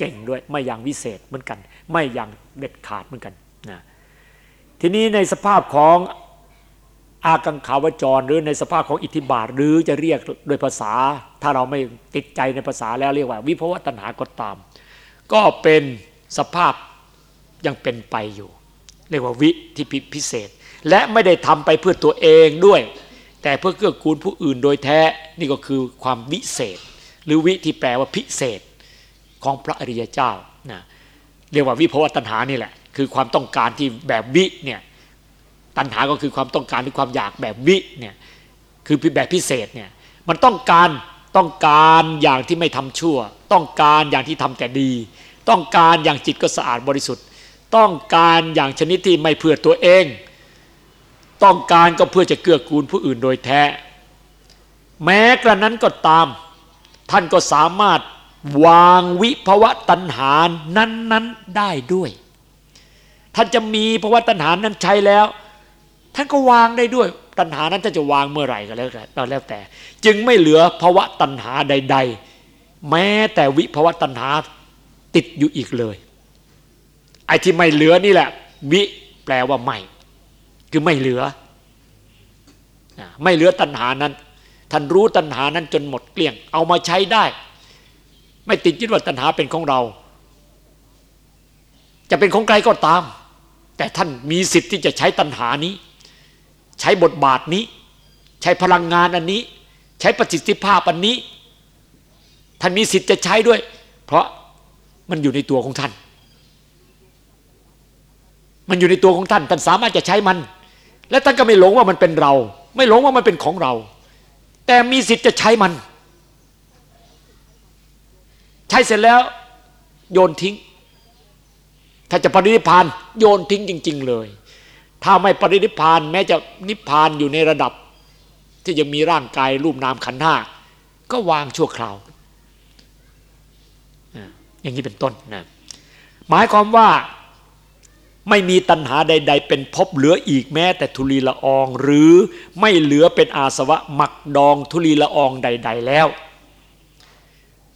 เก่งด้วยไม่อย่างวิเศษเหมือนกัน ไม่อย่างเด็ดขาดเหมือนกันนะทีนี้ในสภาพของอากังขาวจรหรือในสภาพของอิทธิบาท หรือจะเรียกโดยภาษา ถ้าเราไม่ติดใจในภาษาแล้วเรียกว่า วิภวตัณหาก็ตาม ก็เป็นสภาพยังเป็นไปอยู่ เรียกว่าวิที่พิเศษ และไม่ได้ทำไปเพื่อตัวเองด้วย แต่เพื่อเกื้อกูลผู้อื่นโดยแท้นี่ก็คือความวิเศษ หรือวิที่แปลว่าพิเศษ ของพระอริยเจ้านะเรียกว่าวิภวตัณหานี่แหละ คือความต้องการที่แบบวิเนี่ยตัณหาก็คือความต้องการหรือความอยากแบบวิเนี่ยคือแบบพิเศษเนี่ยมันต้องการต้องการอย่างที่ไม่ทำชั่ว ต้องการอย่างที่ทำแต่ดี ต้องการอย่างจิตก็สะอาดบริสุทธิ์ ต้องการอย่างชนิดที่ไม่เพื่อตัวเอง ต้องการก็เพื่อจะเกื้อกูลผู้อื่นโดยแท้ แม้กระนั้นก็ตาม ท่านก็สามารถ วางวิภวะตัณหานั้น ๆ ได้ด้วย ท่านจะมีเพราะว่าตัณหานั้นใช้แล้ว ท่านก็วางได้ด้วย ตัณหานั้นท่านจะวางเมื่อไหร่ก็แล้วแต่แล้วแต่ จึงไม่เหลือภาวะตัณหาใด ๆ แม้แต่วิภาวะตัณหาติดอยู่อีกเลยไอ้ที่ไม่เหลือนี่แหละ วิแปลว่าไม่ คือไม่เหลือ ไม่เหลือตัณหานั้น ท่านรู้ตัณหานั้นจนหมดเกลี้ยง เอามาใช้ได้ ไม่ติดยึดว่าตัณหาเป็นของเรา จะเป็นของใครก็ตาม แต่ท่านมีสิทธิ์ที่จะใช้ตัณหานี้ ใช้บทบาทนี้ ใช้พลังงานอันนี้ ใช้ประสิทธิภาพอันนี้ ท่านมีสิทธิ์จะใช้ด้วย เพราะมันอยู่ในตัวของท่าน มันอยู่ในตัวของท่าน ท่านสามารถจะใช้มัน และท่านก็ไม่หลงว่ามันเป็นเรา ไม่หลงว่ามันเป็นของเรา แต่มีสิทธิ์จะใช้มัน ใช้เสร็จแล้ว โยนทิ้ง ถ้าจะปรินิพานโยนทิ้งจริง ๆ เลย ถ้าไม่ปรินิพานแม้จะนิพานอยู่ในระดับ ที่ยังมีร่างกายรูปนามขันธ์ห้าก็วางชั่วคราวอย่างนี้เป็นต้นนะหมายความว่าไม่มีตัณหาใด ๆ เป็นพบเหลืออีกแม้แต่ทุลีละออง หรือไม่เหลือเป็นอาสวะหมักดองทุลีละอองใด ๆ แล้ว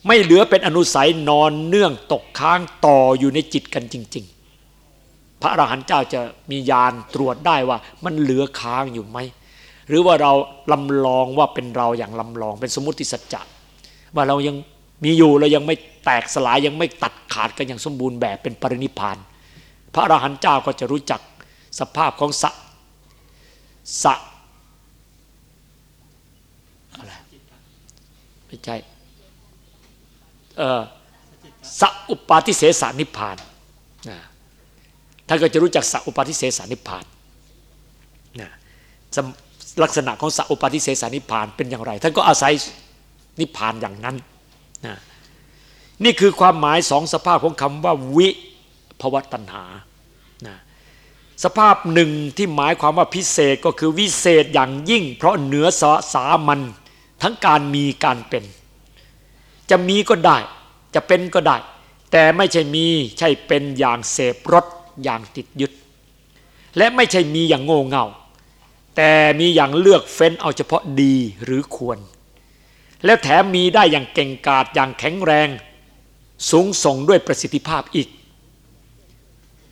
ไม่เหลือเป็นอนุสัยนอนเนื่องตกค้างต่ออยู่ในจิตกันจริง ๆ พระอรหันต์เจ้าจะมียานตรวจได้ว่ามันเหลือค้างอยู่ไหม หรือว่าเราลำลองว่าเป็นเราอย่างลำลองเป็นสมมติสัจจะว่าเรายังมีอยู่เรายังไม่แตกสลายยังไม่ตัดขาดกันอย่างสมบูรณ์แบบเป็นปรินิพาน พระอรหันต์เจ้าก็จะรู้จักสภาพของสะสะอะไรไม่ใช่ สัอุปาทิเสสานิพานท่านก็จะรู้จักสัอุปาทิเสสานิพานลักษณะของสัอุปาทิเสสานิพานเป็นอย่างไร ท่านก็อาศัยนิพานอย่างนั้นนี่คือความหมายสองสภาพของคำว่าวิภวตัณหาสภาพหนึ่งที่หมายความว่าพิเศษก็คือวิเศษอย่างยิ่ง เพราะเหนือสามัญทั้งการมีการเป็น จะมีก็ได้ จะเป็นก็ได้ แต่ไม่ใช่มีใช่เป็นอย่างเสพรสอย่างติดยึด และไม่ใช่มีอย่างโง่เง่า แต่มีอย่างเลือกเฟ้นเอาเฉพาะดีหรือควร แล้วแถมมีได้อย่างเก่งกาจอย่างแข็งแรง สูงส่งด้วยประสิทธิภาพอีก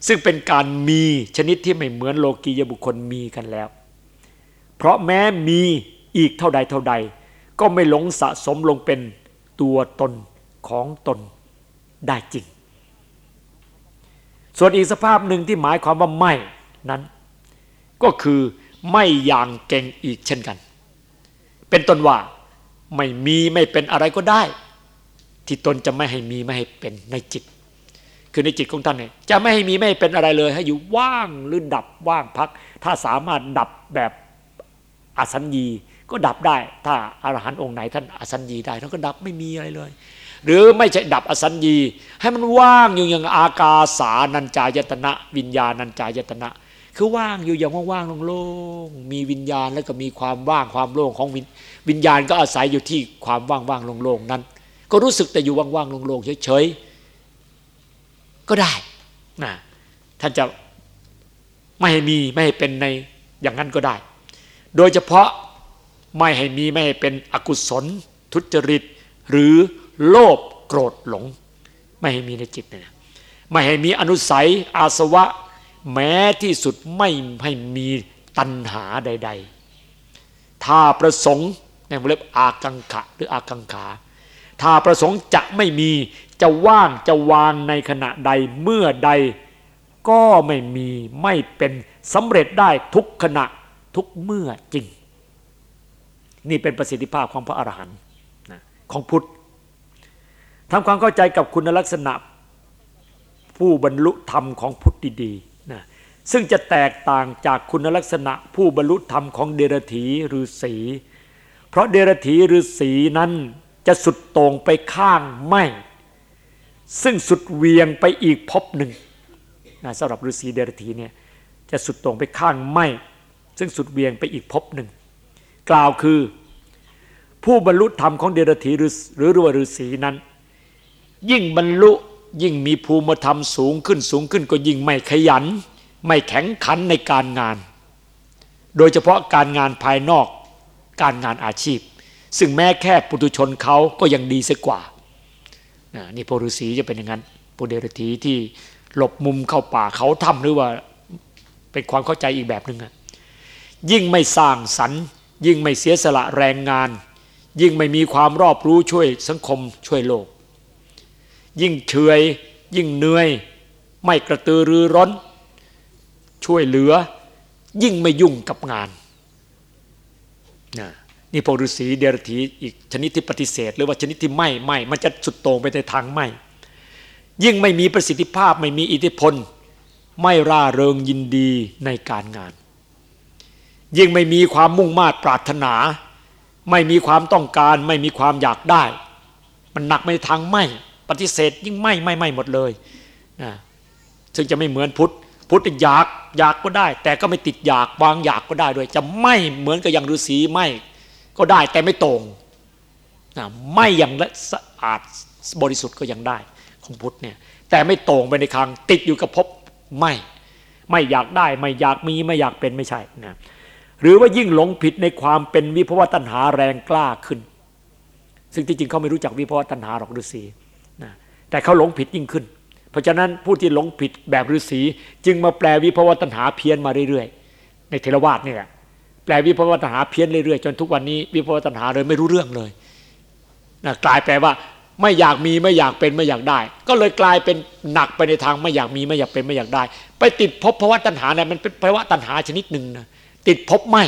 ซึ่งเป็นการมีชนิดที่ไม่เหมือนโลกียบุคคลมีกันแล้ว เพราะแม้มีอีกเท่าใดเท่าใด ก็ไม่หลงสะสมลงเป็น ตัวตนของตนได้จริง ส่วนอีกสภาพหนึ่งที่หมายความว่าไม่นั้น ก็คือไม่อย่างเก่งอีกเช่นกัน เป็นต้นว่าไม่มีไม่เป็นอะไรก็ได้ ที่ตนจะไม่ให้มีไม่ให้เป็นในจิต คือในจิตของท่านเนี่ยจะไม่ให้มีไม่ให้เป็นอะไรเลย ให้อยู่ว่างหรือดับว่างพัก ถ้าสามารถดับแบบอสัญญี ก็ดับได้ ถ้าอรหันต์องค์ไหนท่านอสัญญีได้ท่านก็ดับไม่มีอะไรเลย หรือไม่ใช่ดับอสัญญี ให้มันว่างอยู่อย่างอากาสานัญจายตนะ วิญญาณัญจายตนะ คือว่างอยู่อย่างว่างๆโล่งๆมีวิญญาณแล้วก็มีความว่างความโล่งของวิญวิญญาณก็อาศัยอยู่ที่ความว่างๆโล่งๆนั้น ก็รู้สึกแต่อยู่ว่างๆโล่งๆเฉยๆก็ได้นะท่านจะไม่ให้มีไม่ให้เป็นในอย่างนั้นก็ได้ โดยเฉพาะ ไม่ให้มีไม่ให้เป็นอกุศล ทุจริต หรือโลภโกรธหลง ไม่ให้มีในจิตเนี่ยไม่ให้มีอนุสัยอาสวะ แม้ที่สุดไม่ให้มีตัณหาใด ๆ ถ้าประสงค์ในวงเล็บอากังขะหรืออากังขา ถ้าประสงค์จะไม่มีจะว่างจะวางในขณะใดเมื่อใดก็ไม่มีไม่เป็นสำเร็จได้ทุกขณะทุกเมื่อจริง นี่เป็นประสิทธิภาพของพระอรหันต์ของพุทธทำความเข้าใจกับคุณลักษณะผู้บรรลุธรรมของพุทธดีๆนะซึ่งจะแตกต่างจากคุณลักษณะผู้บรรลุธรรมของเดรถีหรือสีเพราะเดรถีหรือสีนั้นจะสุดต่งไปข้างไม่ ซึ่งสุดเวียงไปอีกพบหนึ่งนะสำหรับฤาษีเดรถีเนี่ยจะสุดต่งไปข้างไม่ ซึ่งสุดเวียงไปอีกพบหนึ่ง กล่าวคือ ผู้บรรลุธรรมของเดรถีหรือหรือฤาษีนั้น ยิ่งบรรลุยิ่งมีภูมิธรรมสูงขึ้นสูงขึ้นก็ยิ่งไม่ขยัน ไม่แข็งขันในการงาน โดยเฉพาะการงานภายนอกการงานอาชีพ ซึ่งแม้แค่ปุถุชนเขาก็ยังดีเสียกว่านี่พระฤาษีจะเป็นอย่างนั้นปุเดรธีที่หลบมุมเข้าป่าเขาทำหรือว่าเป็นความเข้าใจอีกแบบหนึ่งยิ่งไม่สร้างสรรค์ ยิ่งไม่เสียสละแรงงาน ยิ่งไม่มีความรอบรู้ช่วยสังคมช่วยโลก ยิ่งเฉยยิ่งเหนื่อย ไม่กระตือรือร้น ช่วยเหลือ ยิ่งไม่ยุ่งกับงานนี่พวกฤาษีเดรธีอีกชนิดที่ปฏิเสธ หรือว่าชนิดที่ไม่ไม่มันจะสุดโต่งไปในทางไม่ ยิ่งไม่มีประสิทธิภาพไม่มีอิทธิพล ไม่ร่าเริงยินดีในการงาน ยิ่งไม่มีความมุ่งมา่ปรารถนา ไม่มีความต้องการ ไม่มีความอยากได้ มันหนักไปทางไม่ปฏิเสธ ยิ่งไม่ไม่ไม่หมดเลยนะซึ่งจะไม่เหมือนพุทธพุทธอยากอยากก็ได้ แต่ก็ไม่ติดอยากวางอยากก็ได้ด้วย จะไม่เหมือนกับอย่างฤาษีไม่ก็ได้แต่ไม่ตรงนะไม่อย่างสะอาดบริสุทธิ์ก็ยังได้ของพุทธเนี่ยแต่ไม่ตรงไปในทางติดอยู่กับภพไม่ ไม่อยากได้ไม่อยากมีไม่อยากเป็นไม่ใช่นะ หรือว่ายิ่งหลงผิดในความเป็นวิภวตัณหาแรงกล้าขึ้น ซึ่งที่จริงเขาไม่รู้จักวิภวตัณหาหรอกฤาษีนะแต่เขาหลงผิดยิ่งขึ้น เพราะฉะนั้นผู้ที่หลงผิดแบบฤาษีจึงมาแปลวิภวตัณหาเพี้ยนมาเรื่อยๆ ในเทรวาสเนี่ยแปลวิภวตัณหาเพี้ยนเรื่อยๆจนทุกวันนี้วิภวตัณหาเลยไม่รู้เรื่องเลยนะกลายแปลว่าไม่อยากมีไม่อยากเป็นไม่อยากได้ ก็เลยกลายเป็นหนักไปในทางไม่อยากมีไม่อยากเป็นไม่อยากได้ ไปติดภพภาวะตัณหาเนี่ยมันเป็นภาวะตัณหาชนิดหนึ่งนะ ติดภพไม่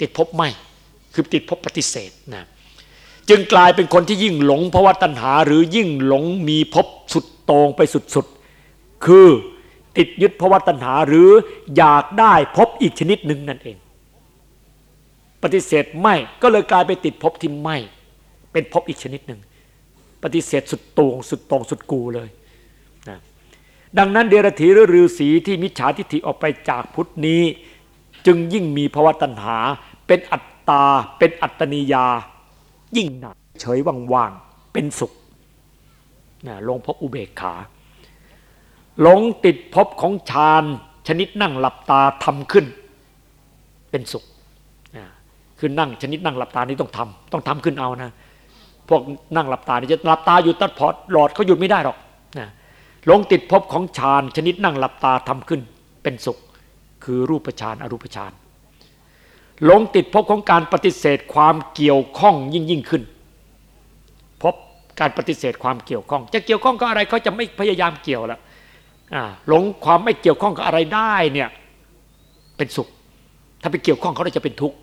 ติดภพไม่ คือติดภพปฏิเสธนะจึงกลายเป็นคนที่ยิ่งหลงภาวะตัณหา หรือยิ่งหลงมีภพสุดโต่งไปสุดๆ คือติดยึดภาวะตัณหาหรืออยากได้พบอีกชนิดหนึ่งนั่นเอง ปฏิเสธไม่ก็เลยกลายไปติดพบที่ไม่ เป็นพบอีกชนิดหนึ่งปฏิเสธสุดตรงสุดตรงสุดกูเลย ดังนั้นเดรธีหรือฤาษีที่มิจฉาทิฏฐิออกไปจากพุทธนี้ จึงยิ่งมีภาวะตัณหา เป็นอัตตา เป็นอัตตนิยา ยิ่งหนักเฉยว่างๆเป็นสุขนะลงพบอุเบกขา หลงติดพบของฌานชนิดนั่งหลับตาทำขึ้น เป็นสุขคือนั่งชนิดนั่งหลับตานี่ต้องทำต้องทำขึ้นเอานะพวกนั่งหลับตานี่จะหลับตาอยู่ตัดพอดหลอดเขาหยุดไม่ได้หรอก ลงติดพบของฌานชนิดนั่งหลับตาทำขึ้นเป็นสุข คือรูปฌานอรูปฌานหลงติดพบของการปฏิเสธความเกี่ยวข้องยิ่งยิ่งขึ้นพบการปฏิเสธความเกี่ยวข้อง จะเกี่ยวข้องกับอะไรเขาจะไม่พยายามเกี่ยวแล้วหลงความไม่เกี่ยวข้องกับอะไรได้เนี่ยเป็นสุข ถ้าไปเกี่ยวข้องเขาจะเป็นทุกข์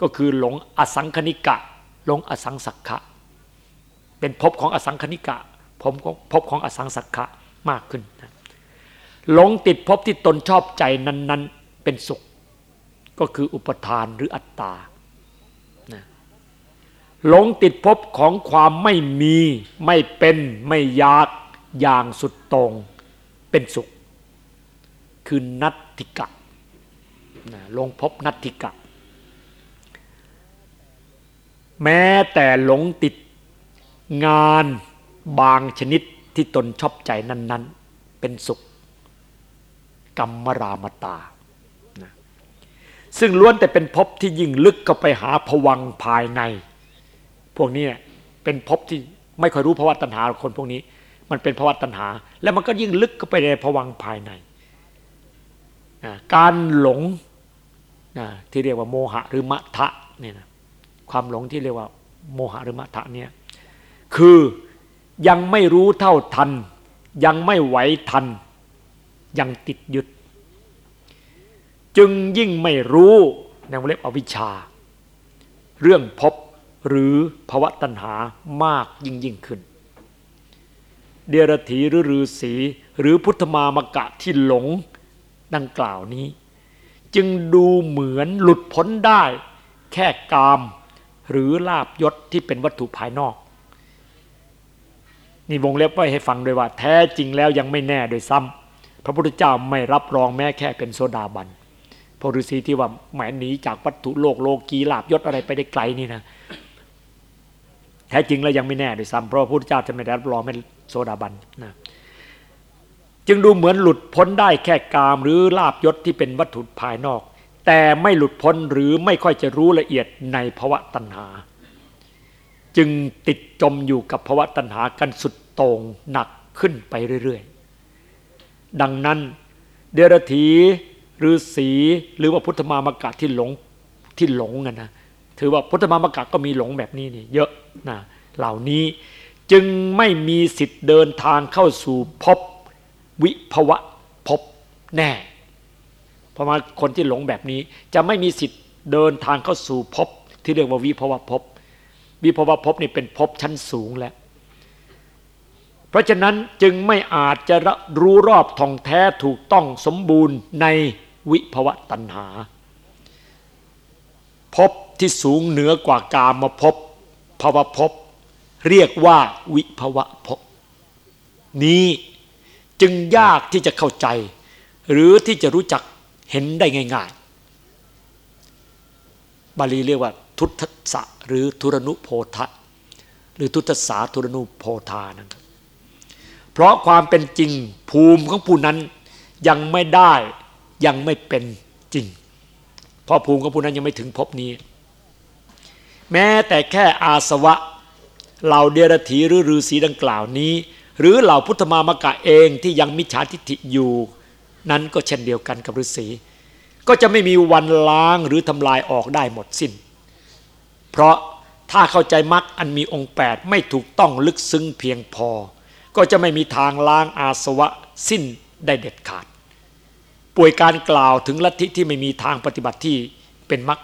ก็คือหลงอสังคณิกะหลงอสังสักขะเป็นภพของอสังคณิกะ ผมของภพของอสังสักขะมากขึ้นหลงติดภพที่ตนชอบใจนั้น ๆ เป็นสุข ก็คืออุปทานหรืออัตตาหลงติดภพของความไม่มีไม่เป็นไม่อยากอย่างสุดตรงเป็นสุข คือนัตติกะหลงภพนัตติกะ แม้แต่หลงติดงาน บางชนิดที่ตนชอบใจนั้น ๆ เป็นสุข กรรมรามตา ซึ่งล้วนแต่เป็นภพที่ยิ่งลึกเข้าไปหาผวังภายใน พวกนี้เป็นภพที่ไม่ค่อยรู้ภาวะตัณหาคนพวกนี้ มันเป็นภาวะตัณหา แล้วมันก็ยิ่งลึกเข้าไปในผวังภายใน การหลงที่เรียกว่าโมหะหรือมะทะเนี่ยนะความหลงที่เรียกว่าโมหะหรือมัทะเนี่ยคือ ยังไม่รู้เท่าทัน ยังไม่ไหวทัน ยังติดยึด จึงยิ่งไม่รู้ในวงเล็บอวิชชา เรื่องพบหรือภวะตัณหามากยิ่งยิ่งขึ้น เดรถีหรือฤาษีหรือพุทธมามกะที่หลงดังกล่าวนี้ จึงดูเหมือนหลุดพ้นได้ แค่กาม หรือลาบยศที่เป็นวัตถุภายนอก นี่วงเล็บไว้ให้ฟังด้วยว่า แท้จริงแล้วยังไม่แน่โดยซ้ำพระพุทธเจ้าไม่รับรองแม้แค่เป็นโซดาบันพระฤาษีที่ว่าแหมหนีจากวัตถุโลกโลกีลาบยศอะไรไปได้ไกลนี่นะแท้จริงแล้วยังไม่แน่โดยซ้ำเพราะพระพุทธเจ้าจะไม่ได้รับรองเป็นโซดาบันนะจึงดูเหมือนหลุดพ้นได้แค่กามหรือลาบยศที่เป็นวัตถุภายนอก แต่ไม่หลุดพ้นหรือไม่ค่อยจะรู้ละเอียดในภวะตัณหา จึงติดจมอยู่กับภวะตัณหากันสุดโต่งหนักขึ้นไปเรื่อยๆ ดังนั้นเดรธีหรือสีหรือว่าพุทธมามกะที่หลงที่หลงกันนะถือว่าพุทธมามกะก็มีหลงแบบนี้นี่เยอะนะเหล่านี้จึงไม่มีสิทธิ์เดินทางเข้าสู่พบวิภวะพบแน่เพราะว่าคนที่หลงแบบนี้จะไม่มีสิทธิ์เดินทางเข้าสู่ภพที่เรียกว่าวิภวภพบ วิภวภพนี่เป็นภพชั้นสูงแล้ว เพราะฉะนั้นจึงไม่อาจจะรู้รอบท่องแท้ถูกต้องสมบูรณ์ในวิภวะตัณหาภพที่สูงเหนือกว่ากามภพภวภพเรียกว่าวิภวภพนี้จึงยากที่จะเข้าใจ หรือที่จะรู้จักเห็นได้ง่าย ๆ บาลีเรียกว่า ทุตสะหรือทุรนุโพธะหรือทุตสาทุรนุโพธานั้นเพราะความเป็นจริงภูมิของผู้นั้นยังไม่ได้ยังไม่เป็นจริง เพราะภูมิของผู้นั้นยังไม่ถึงพบนี้ แม้แต่แค่อาสวะเหล่าเดรถีหรือฤาษีดังกล่าวนี้ หรือเหล่าพุทธมามกะเองที่ยังมิจฉาทิฏฐิอยู่ นั้นก็เช่นเดียวกันกับฤาษีก็จะไม่มีวันล้างหรือทำลายออกได้หมดสิน้น เพราะถ้าเข้าใจมรรคอันมีองค์ 8 ไม่ถูกต้องลึกซึ้งเพียงพอ ก็จะไม่มีทางล้างอาสวะสิ้นได้เด็ดขาด ป่วยการกล่าวถึงลัทธิที่ไม่มีทางปฏิบัติที่เป็นมรรค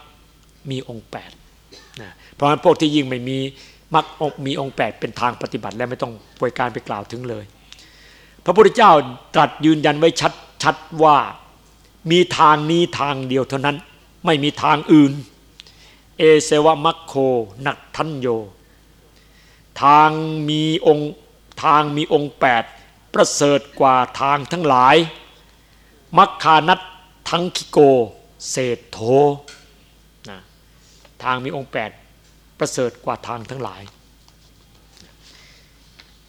มีองค์8นะเพราะฉะนั้นพวกที่ยิ่งไม่มีมรรคมีองค์ 8 เป็นทางปฏิบัติและไม่ต้องป่วยการไปกล่าวถึงเลย พระพุทธเจ้าตรัสยืนยันไว้ชัดชัดว่ามีทางนี้ทางเดียวเท่านั้น ไม่มีทางอื่น เอเสวะมัคโคนักทันโย ทางมีองค์ทางมีองค์แปดประเสริฐกว่าทางทั้งหลาย มัคคานัตทั้งคิโก เศษโธนะทางมีองค์แปดประเสริฐกว่าทางทั้งหลาย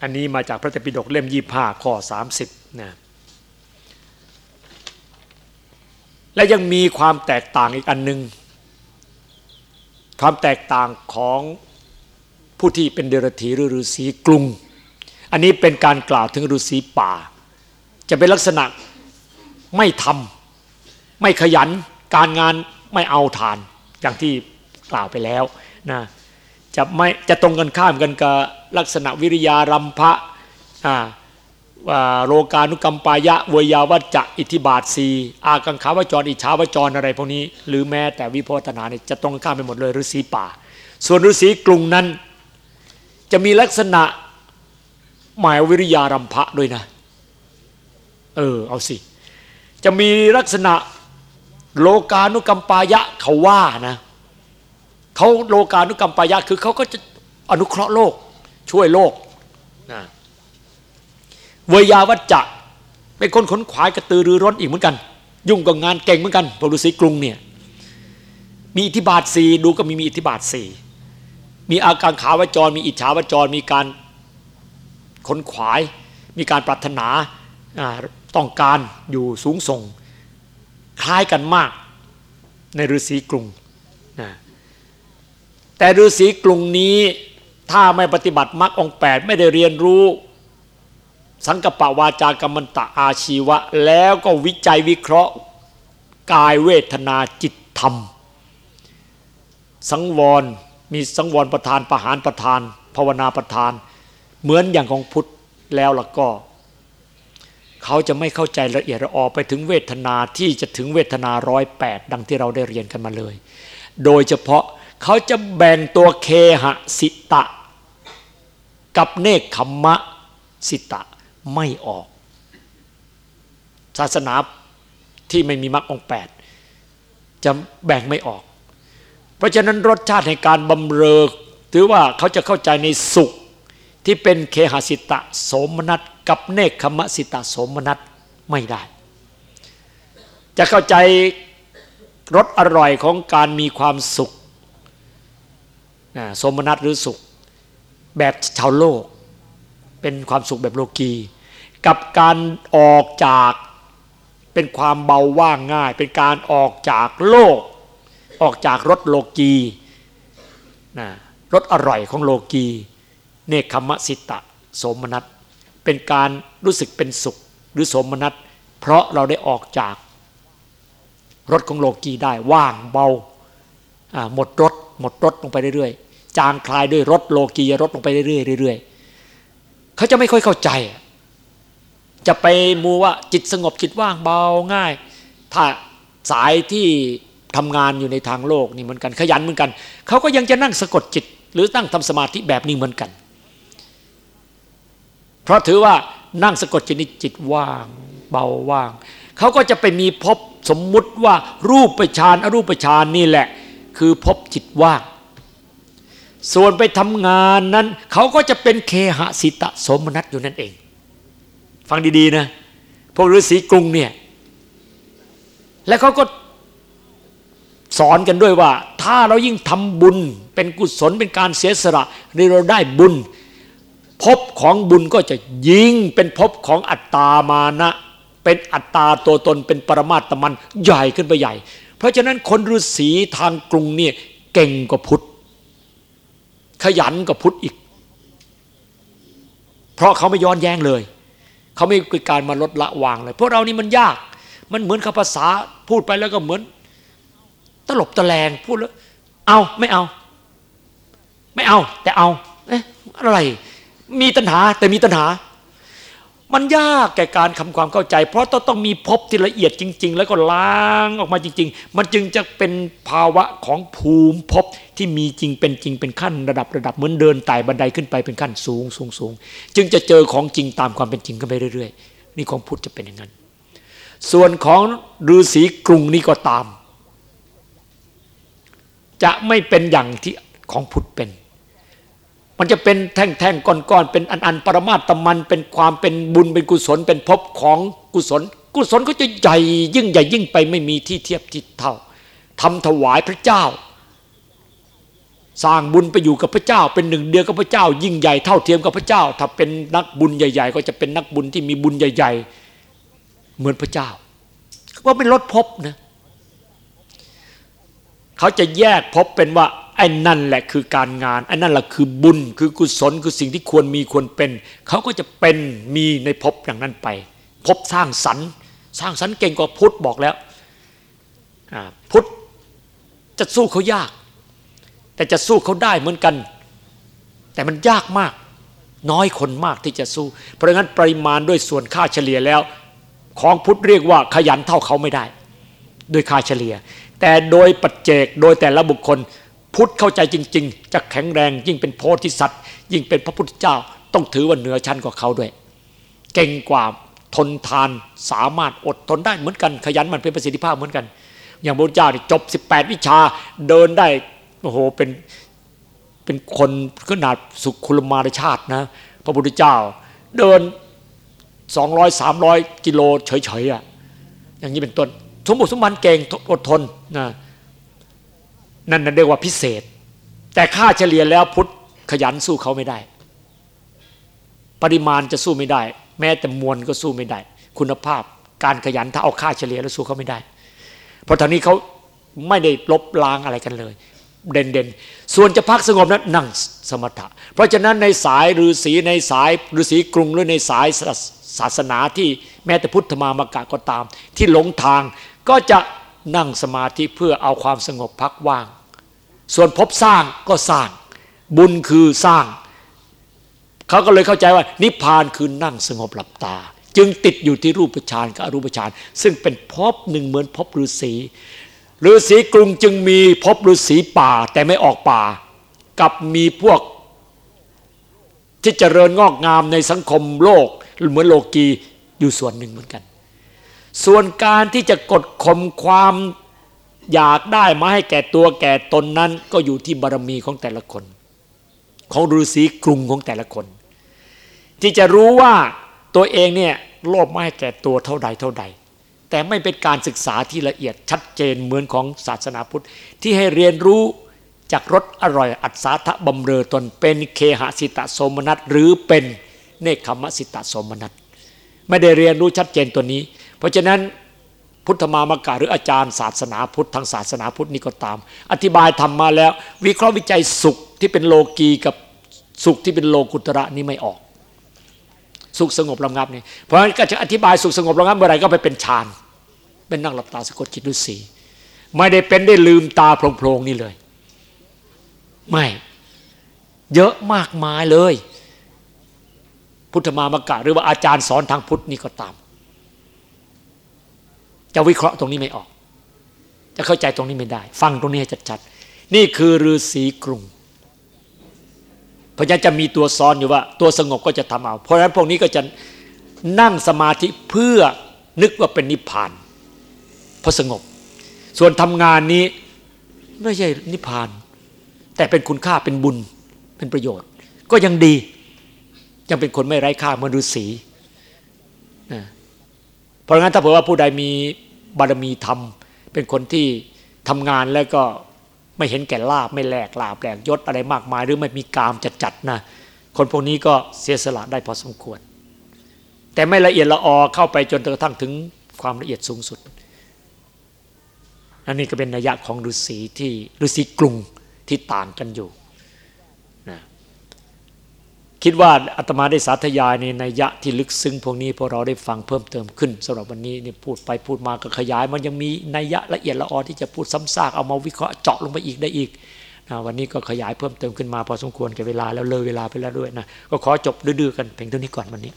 อันนี้มาจากพระเตปิฎกเล่มยี่ห้าข้อสามสิบนะและยังมีความแตกต่างอีกอันหนึ่ง ความแตกต่างของผู้ที่เป็นเดรัจฉีหรือฤาษีกรุง อันนี้เป็นการกล่าวถึงฤาษีป่า จะเป็นลักษณะไม่ทำไม่ขยันการงานไม่เอาทาน อย่างที่กล่าวไปแล้วนะจะไม่จะตรงกันข้ามกันกับลักษณะวิริยารัมภะ โลกานุกรรมปายะเวยาวัจจะอิทธิบาทสีอากังขาวจร อิชาวจรอะไรพวกนี้ หรือแม้แต่วิโพธนาเนี่ยจะตรงข้ามไปหมดเลยฤาษีป่า ส่วนฤาษีกรุงนั้น จะมีลักษณะหมายวิริยารัมภะด้วยนะ เออเอาสิ จะมีลักษณะโลกานุกรรมปายะเขาว่านะเขาโลกานุกรรมปายะคือเขาก็จะอนุเคราะห์โลกช่วยโลกนะ เวยาวัจจะเป็นคนขนขวายกระตือรือร้นอีกเหมือนกัน ยุ่งกับงานเก่งเหมือนกันพระฤาษีกรุงเนี่ยมีอิทธิบาทสี่ดูก็มีมีอิทธิบาทสี่มีอาการขาวจร มีอิจฉาวจร มีการขนขวาย มีการปรารถนาต้องการอยู่สูงส่ง คล้ายกันมาก ในฤาษีกรุงนะแต่ฤาษีกรุงนี้ถ้าไม่ปฏิบัติมรรคองแปดไม่ได้เรียนรู้ สังกปะวาจากรรมตะอาชีวะ แล้วก็วิจัยวิเคราะห์ กายเวทนาจิตธรรม สังวรมีสังวรประธานประหารประธาน ภาวนาประธาน เหมือนอย่างของพุทธแล้วล่ะก็ เขาจะไม่เข้าใจละเอียดละออไปถึงเวทนาที่จะถึงเวทนาร้อยแปดดังที่เราได้เรียนกันมาเลย โดยเฉพาะเขาจะแบ่งตัวเคหสิตะ กับเนคขมมะสิตะ ไม่ออก ศาสนาที่ไม่มีมรรคองแปดจะแบ่งไม่ออก เพราะฉะนั้นรสชาติในการบำเรอถือว่าเขาจะเข้าใจในสุขที่เป็นเคหสิตะโสมนัสกับเนคขมสิตะโสมนัสไม่ได้ จะเข้าใจรสอร่อยของการมีความสุขสมนัตหรือสุข แบบชาวโลก เป็นความสุขแบบโลกีกับการออกจากเป็นความเบาว่างง่าย เป็นการออกจากโลก ออกจากรถโลกีนะรถอร่อยของโลกี เนคขมสิตะ สมนัตเป็นการรู้สึกเป็นสุขหรือสมนัตเพราะเราได้ออกจากรถของโลกีได้ว่างเบาหมดรถหมดรถลงไปเรื่อยๆ จางคลายด้วยรถโลกียรถลงไปเรื่อยๆเรื่อยๆ เขาจะไม่ค่อยเข้าใจ จะไปมูว่าจิตสงบจิตว่างเบาง่าย ถ้าสายที่ทำงานอยู่ในทางโลกนี่เหมือนกันขยันเหมือนกัน เขาก็ยังจะนั่งสะกดจิต หรือตั้งทำสมาธิแบบนี้เหมือนกัน เพราะถือว่านั่งสะกดจิตนี่จิตว่าง เบาว่าง เขาก็จะไปมีพบสมมุติว่ารูปประชานอรูปประชานนี่แหละ คือพบจิตว่าง ส่วนไปทำงานนั้น เขาก็จะเป็นเคหสิตะสมนัตอยู่นั่นเอง ฟังดีๆนะ พวกฤาษีกรุงเนี่ย และเขาก็สอนกันด้วยว่า ถ้าเรายิ่งทำบุญเป็นกุศลเป็นการเสียสละเราได้บุญพบของบุญก็จะยิ่งเป็นพบของอัตตามานะ เป็นอัตตาตัวตนเป็นปรมาตมันใหญ่ขึ้นไปใหญ่ เพราะฉะนั้นคนฤาษีทางกรุงเนี่ยเก่งกว่าพุทธ ขยันกับพุทธอีก เพราะเขาไม่ย้อนแย้งเลย เขาไม่มีการมาลดละวางเลยพวกเรานี่มันยาก มันเหมือนคำภาษาพูดไปแล้วก็เหมือน ตลบตะแลงพูดแล้ว เอาไม่เอา ไม่เอา แต่เอาเอ๊ะอะไร มีตัณหาแต่มีตัณหา มันยากแก่การทำความเข้าใจ เพราะต้องมีพบที่ละเอียดจริง ๆ แล้วก็ล้างออกมาจริง ๆ มันจึงจะเป็นภาวะของภูมิพบที่มีจริงเป็นจริงเป็นขั้นระดับระดับเหมือนเดินไต่บันไดขึ้นไปเป็นขั้นสูงสูงสูงจึงจะเจอของจริงตามความเป็นจริงกันไปเรื่อย ๆ นี่ของพุทธจะเป็นอย่างนั้น ส่วนของฤาษีกรุงนี่ก็ตาม จะไม่เป็นอย่างที่ของพุทธเป็น มันจะเป็นแท่งๆก้อนๆเป็นอันๆปรมาตมันเป็นความเป็นบุญเป็นกุศล เป็นภพของกุศล กุศลก็จะใหญ่ยิ่งใหญ่ยิ่งไปไม่มีที่เทียบที่เท่าทำถวายพระเจ้า สร้างบุญไปอยู่กับพระเจ้า เป็นหนึ่งเดียวกับพระเจ้า ยิ่งใหญ่เท่าเทียมกับพระเจ้า ถ้าเป็นนักบุญใหญ่ ๆ ก็จะเป็นนักบุญที่มีบุญใหญ่ ๆ เหมือนพระเจ้าว่าเป็นรถพนะเขาจะแยกภพเป็นว่า อ้นั่นแหละคือการงานไอ้นั่นแหละคือบุญคือกุศลคือสิ่งที่ควรมีควรเป็นเขาก็จะเป็นมีในภพอย่างนั้นไปภพสร้างสรรค์ สร้างสรรค์เก่งกว่าพุทธบอกแล้วพุทธจะสู้เขายาก แต่จะสู้เขาได้เหมือนกัน แต่มันยากมาก น้อยคนมากที่จะสู้ เพราะงั้นปริมาณด้วยส่วนค่าเฉลี่ยแล้ว ของพุทธเรียกว่าขยันเท่าเขาไม่ได้ด้วยค่าเฉลี่ย แต่โดยปัจเจกโดยแต่ละบุคคล พุทธเข้าใจจริง ๆ จะแข็งแรง ยิ่งเป็นโพธิสัตว์ ยิ่งเป็นพระพุทธเจ้า ต้องถือว่าเหนือชั้นกว่าเขาด้วย เก่งกว่าทนทานสามารถอดทนได้เหมือนกันขยันมันเป็นประสิทธิภาพเหมือนกัน อย่างพระพุทธเจ้าจบ 18 วิชาเดินได้โอ้โหเป็นเป็นคนขนาดสุขุลมารชาตินะ พระพุทธเจ้า เดิน 200 300 กิโลเฉยๆอะอย่างนี้เป็นต้นสมบูรณ์สมบันเก่งอดทนนะ นั่นนั่นเรียกว่าพิเศษ แต่ค่าเฉลี่ยแล้วพุทธขยันสู้เขาไม่ได้ ปริมาณจะสู้ไม่ได้ แม้แต่มวลก็สู้ไม่ได้ คุณภาพการขยันถ้าเอาค่าเฉลี่ยแล้วสู้เขาไม่ได้ เพราะทางนี้เขาไม่ได้ลบล้างอะไรกันเลย เด่นเด่นส่วนจะพักสงบนั้นนั่งสมถะ เพราะฉะนั้นในสายฤาษีในสายฤาษีกรุงหรือในสายศาสนาที่แม้แต่พุทธมามากะก็ตาม ที่หลงทางก็จะ นั่งสมาธิเพื่อเอาความสงบพักว่าง ส่วนพบสร้างก็สร้าง บุญคือสร้าง เขาก็เลยเข้าใจว่า นิพพานคือนั่งสงบหลับตา จึงติดอยู่ที่รูปฌานกับอรูปฌานซึ่งเป็นภพหนึ่งเหมือนภพฤาษีฤาษีกรุงจึงมีภพฤาษีป่าแต่ไม่ออกป่า กับมีพวก ที่เจริญงอกงามในสังคมโลกเหมือนโลกีอยู่ส่วนหนึ่งเหมือนกัน ส่วนการที่จะกดข่มความอยากได้มาให้แก่ตัวแก่ตนนั้นก็อยู่ที่บารมีของแต่ละคน ของฤาษีกรุงของแต่ละคน ที่จะรู้ว่าตัวเองเนี่ยโลภไม่ให้แก่ตัวเท่าใดเท่าใด แต่ไม่เป็นการศึกษาที่ละเอียดชัดเจนเหมือนของศาสนาพุทธ ที่ให้เรียนรู้จากรสอร่อยอัศาทะบำเรอตนเป็นเคหสิตะโสมนัสหรือเป็นเนคขมสิตะโสมนัสไม่ได้เรียนรู้ชัดเจนตัวนี้ เพราะฉะนั้นพุทธมามกะหรืออาจารย์ศาสนาพุทธทางศาสนาพุทธนี่ก็ตาม อธิบายทำมาแล้ว วิเคราะห์วิจัยสุขที่เป็นโลกีกับสุขที่เป็นโลกุตระนี่ไม่ออก สุขสงบระงับนี่เพราะฉะนั้นก็จะอธิบายสุขสงบระงับเมื่อไรก็ไปเป็นฌานเป็นนั่งหลับตาสะกดจิตดุสีไม่ได้เป็นได้ลืมตาโพลงๆนี่เลย ไม่ เยอะมากมายเลย พุทธมามกะหรือว่าอาจารย์สอนทางพุทธนี่ก็ตาม จะวิเคราะห์ตรงนี้ไม่ออก จะเข้าใจตรงนี้ไม่ได้ ฟังตรงนี้ให้ชัดๆนี่คือฤาษีกรุง เพราะฉะนั้นจะมีตัวซ้อนอยู่ว่า ตัวสงบก็จะทำเอา เพราะฉะนั้นพวกนี้ก็จะนั่งสมาธิเพื่อนึกว่าเป็นนิพพานเพราะสงบ ส่วนทำงานนี้ไม่ใช่นิพพาน แต่เป็นคุณค่าเป็นบุญเป็นประโยชน์ ก็ยังดี ยังเป็นคนไม่ไร้ค่าเหมือนฤาษี ราะงั้นถ้าเผื่อว่าผู้ใดมีบารมีธรรม เป็นคนที่ทำงานแล้วก็ไม่เห็นแก่ลาบไม่แหลกลาบแหลกยศอะไรมากมาย หรือไม่มีกามจัดจัดนะคนพวกนี้ก็เสียสละได้พอสมควร แต่ไม่ละเอียดละออเข้าไปจนกระทั่งถึงความละเอียดสูงสุดอันนี้ก็เป็นนัยยะของฤาษีที่ฤาษีกรุงที่ต่างกันอยู่ คิดว่าอาตมาได้สาธยายในนัยยะที่ลึกซึ้งพวกนี้พวกเราได้ฟังเพิ่มเติมขึ้นสำหรับวันนี้นี่พูดไปพูดมาก็ขยาย มันยังมีนัยยะละเอียดละออที่จะพูดซ้ำซากเอามาวิเคราะห์เจาะลงไปอีกได้อีกนะวันนี้ก็ขยายเพิ่มเติมขึ้นมาพอสมควรแก่เวลาแล้วเลยเวลาไปแล้วด้วยนะก็ขอจบดื้อๆกันเพียงเท่านี้ก่อนวันนี้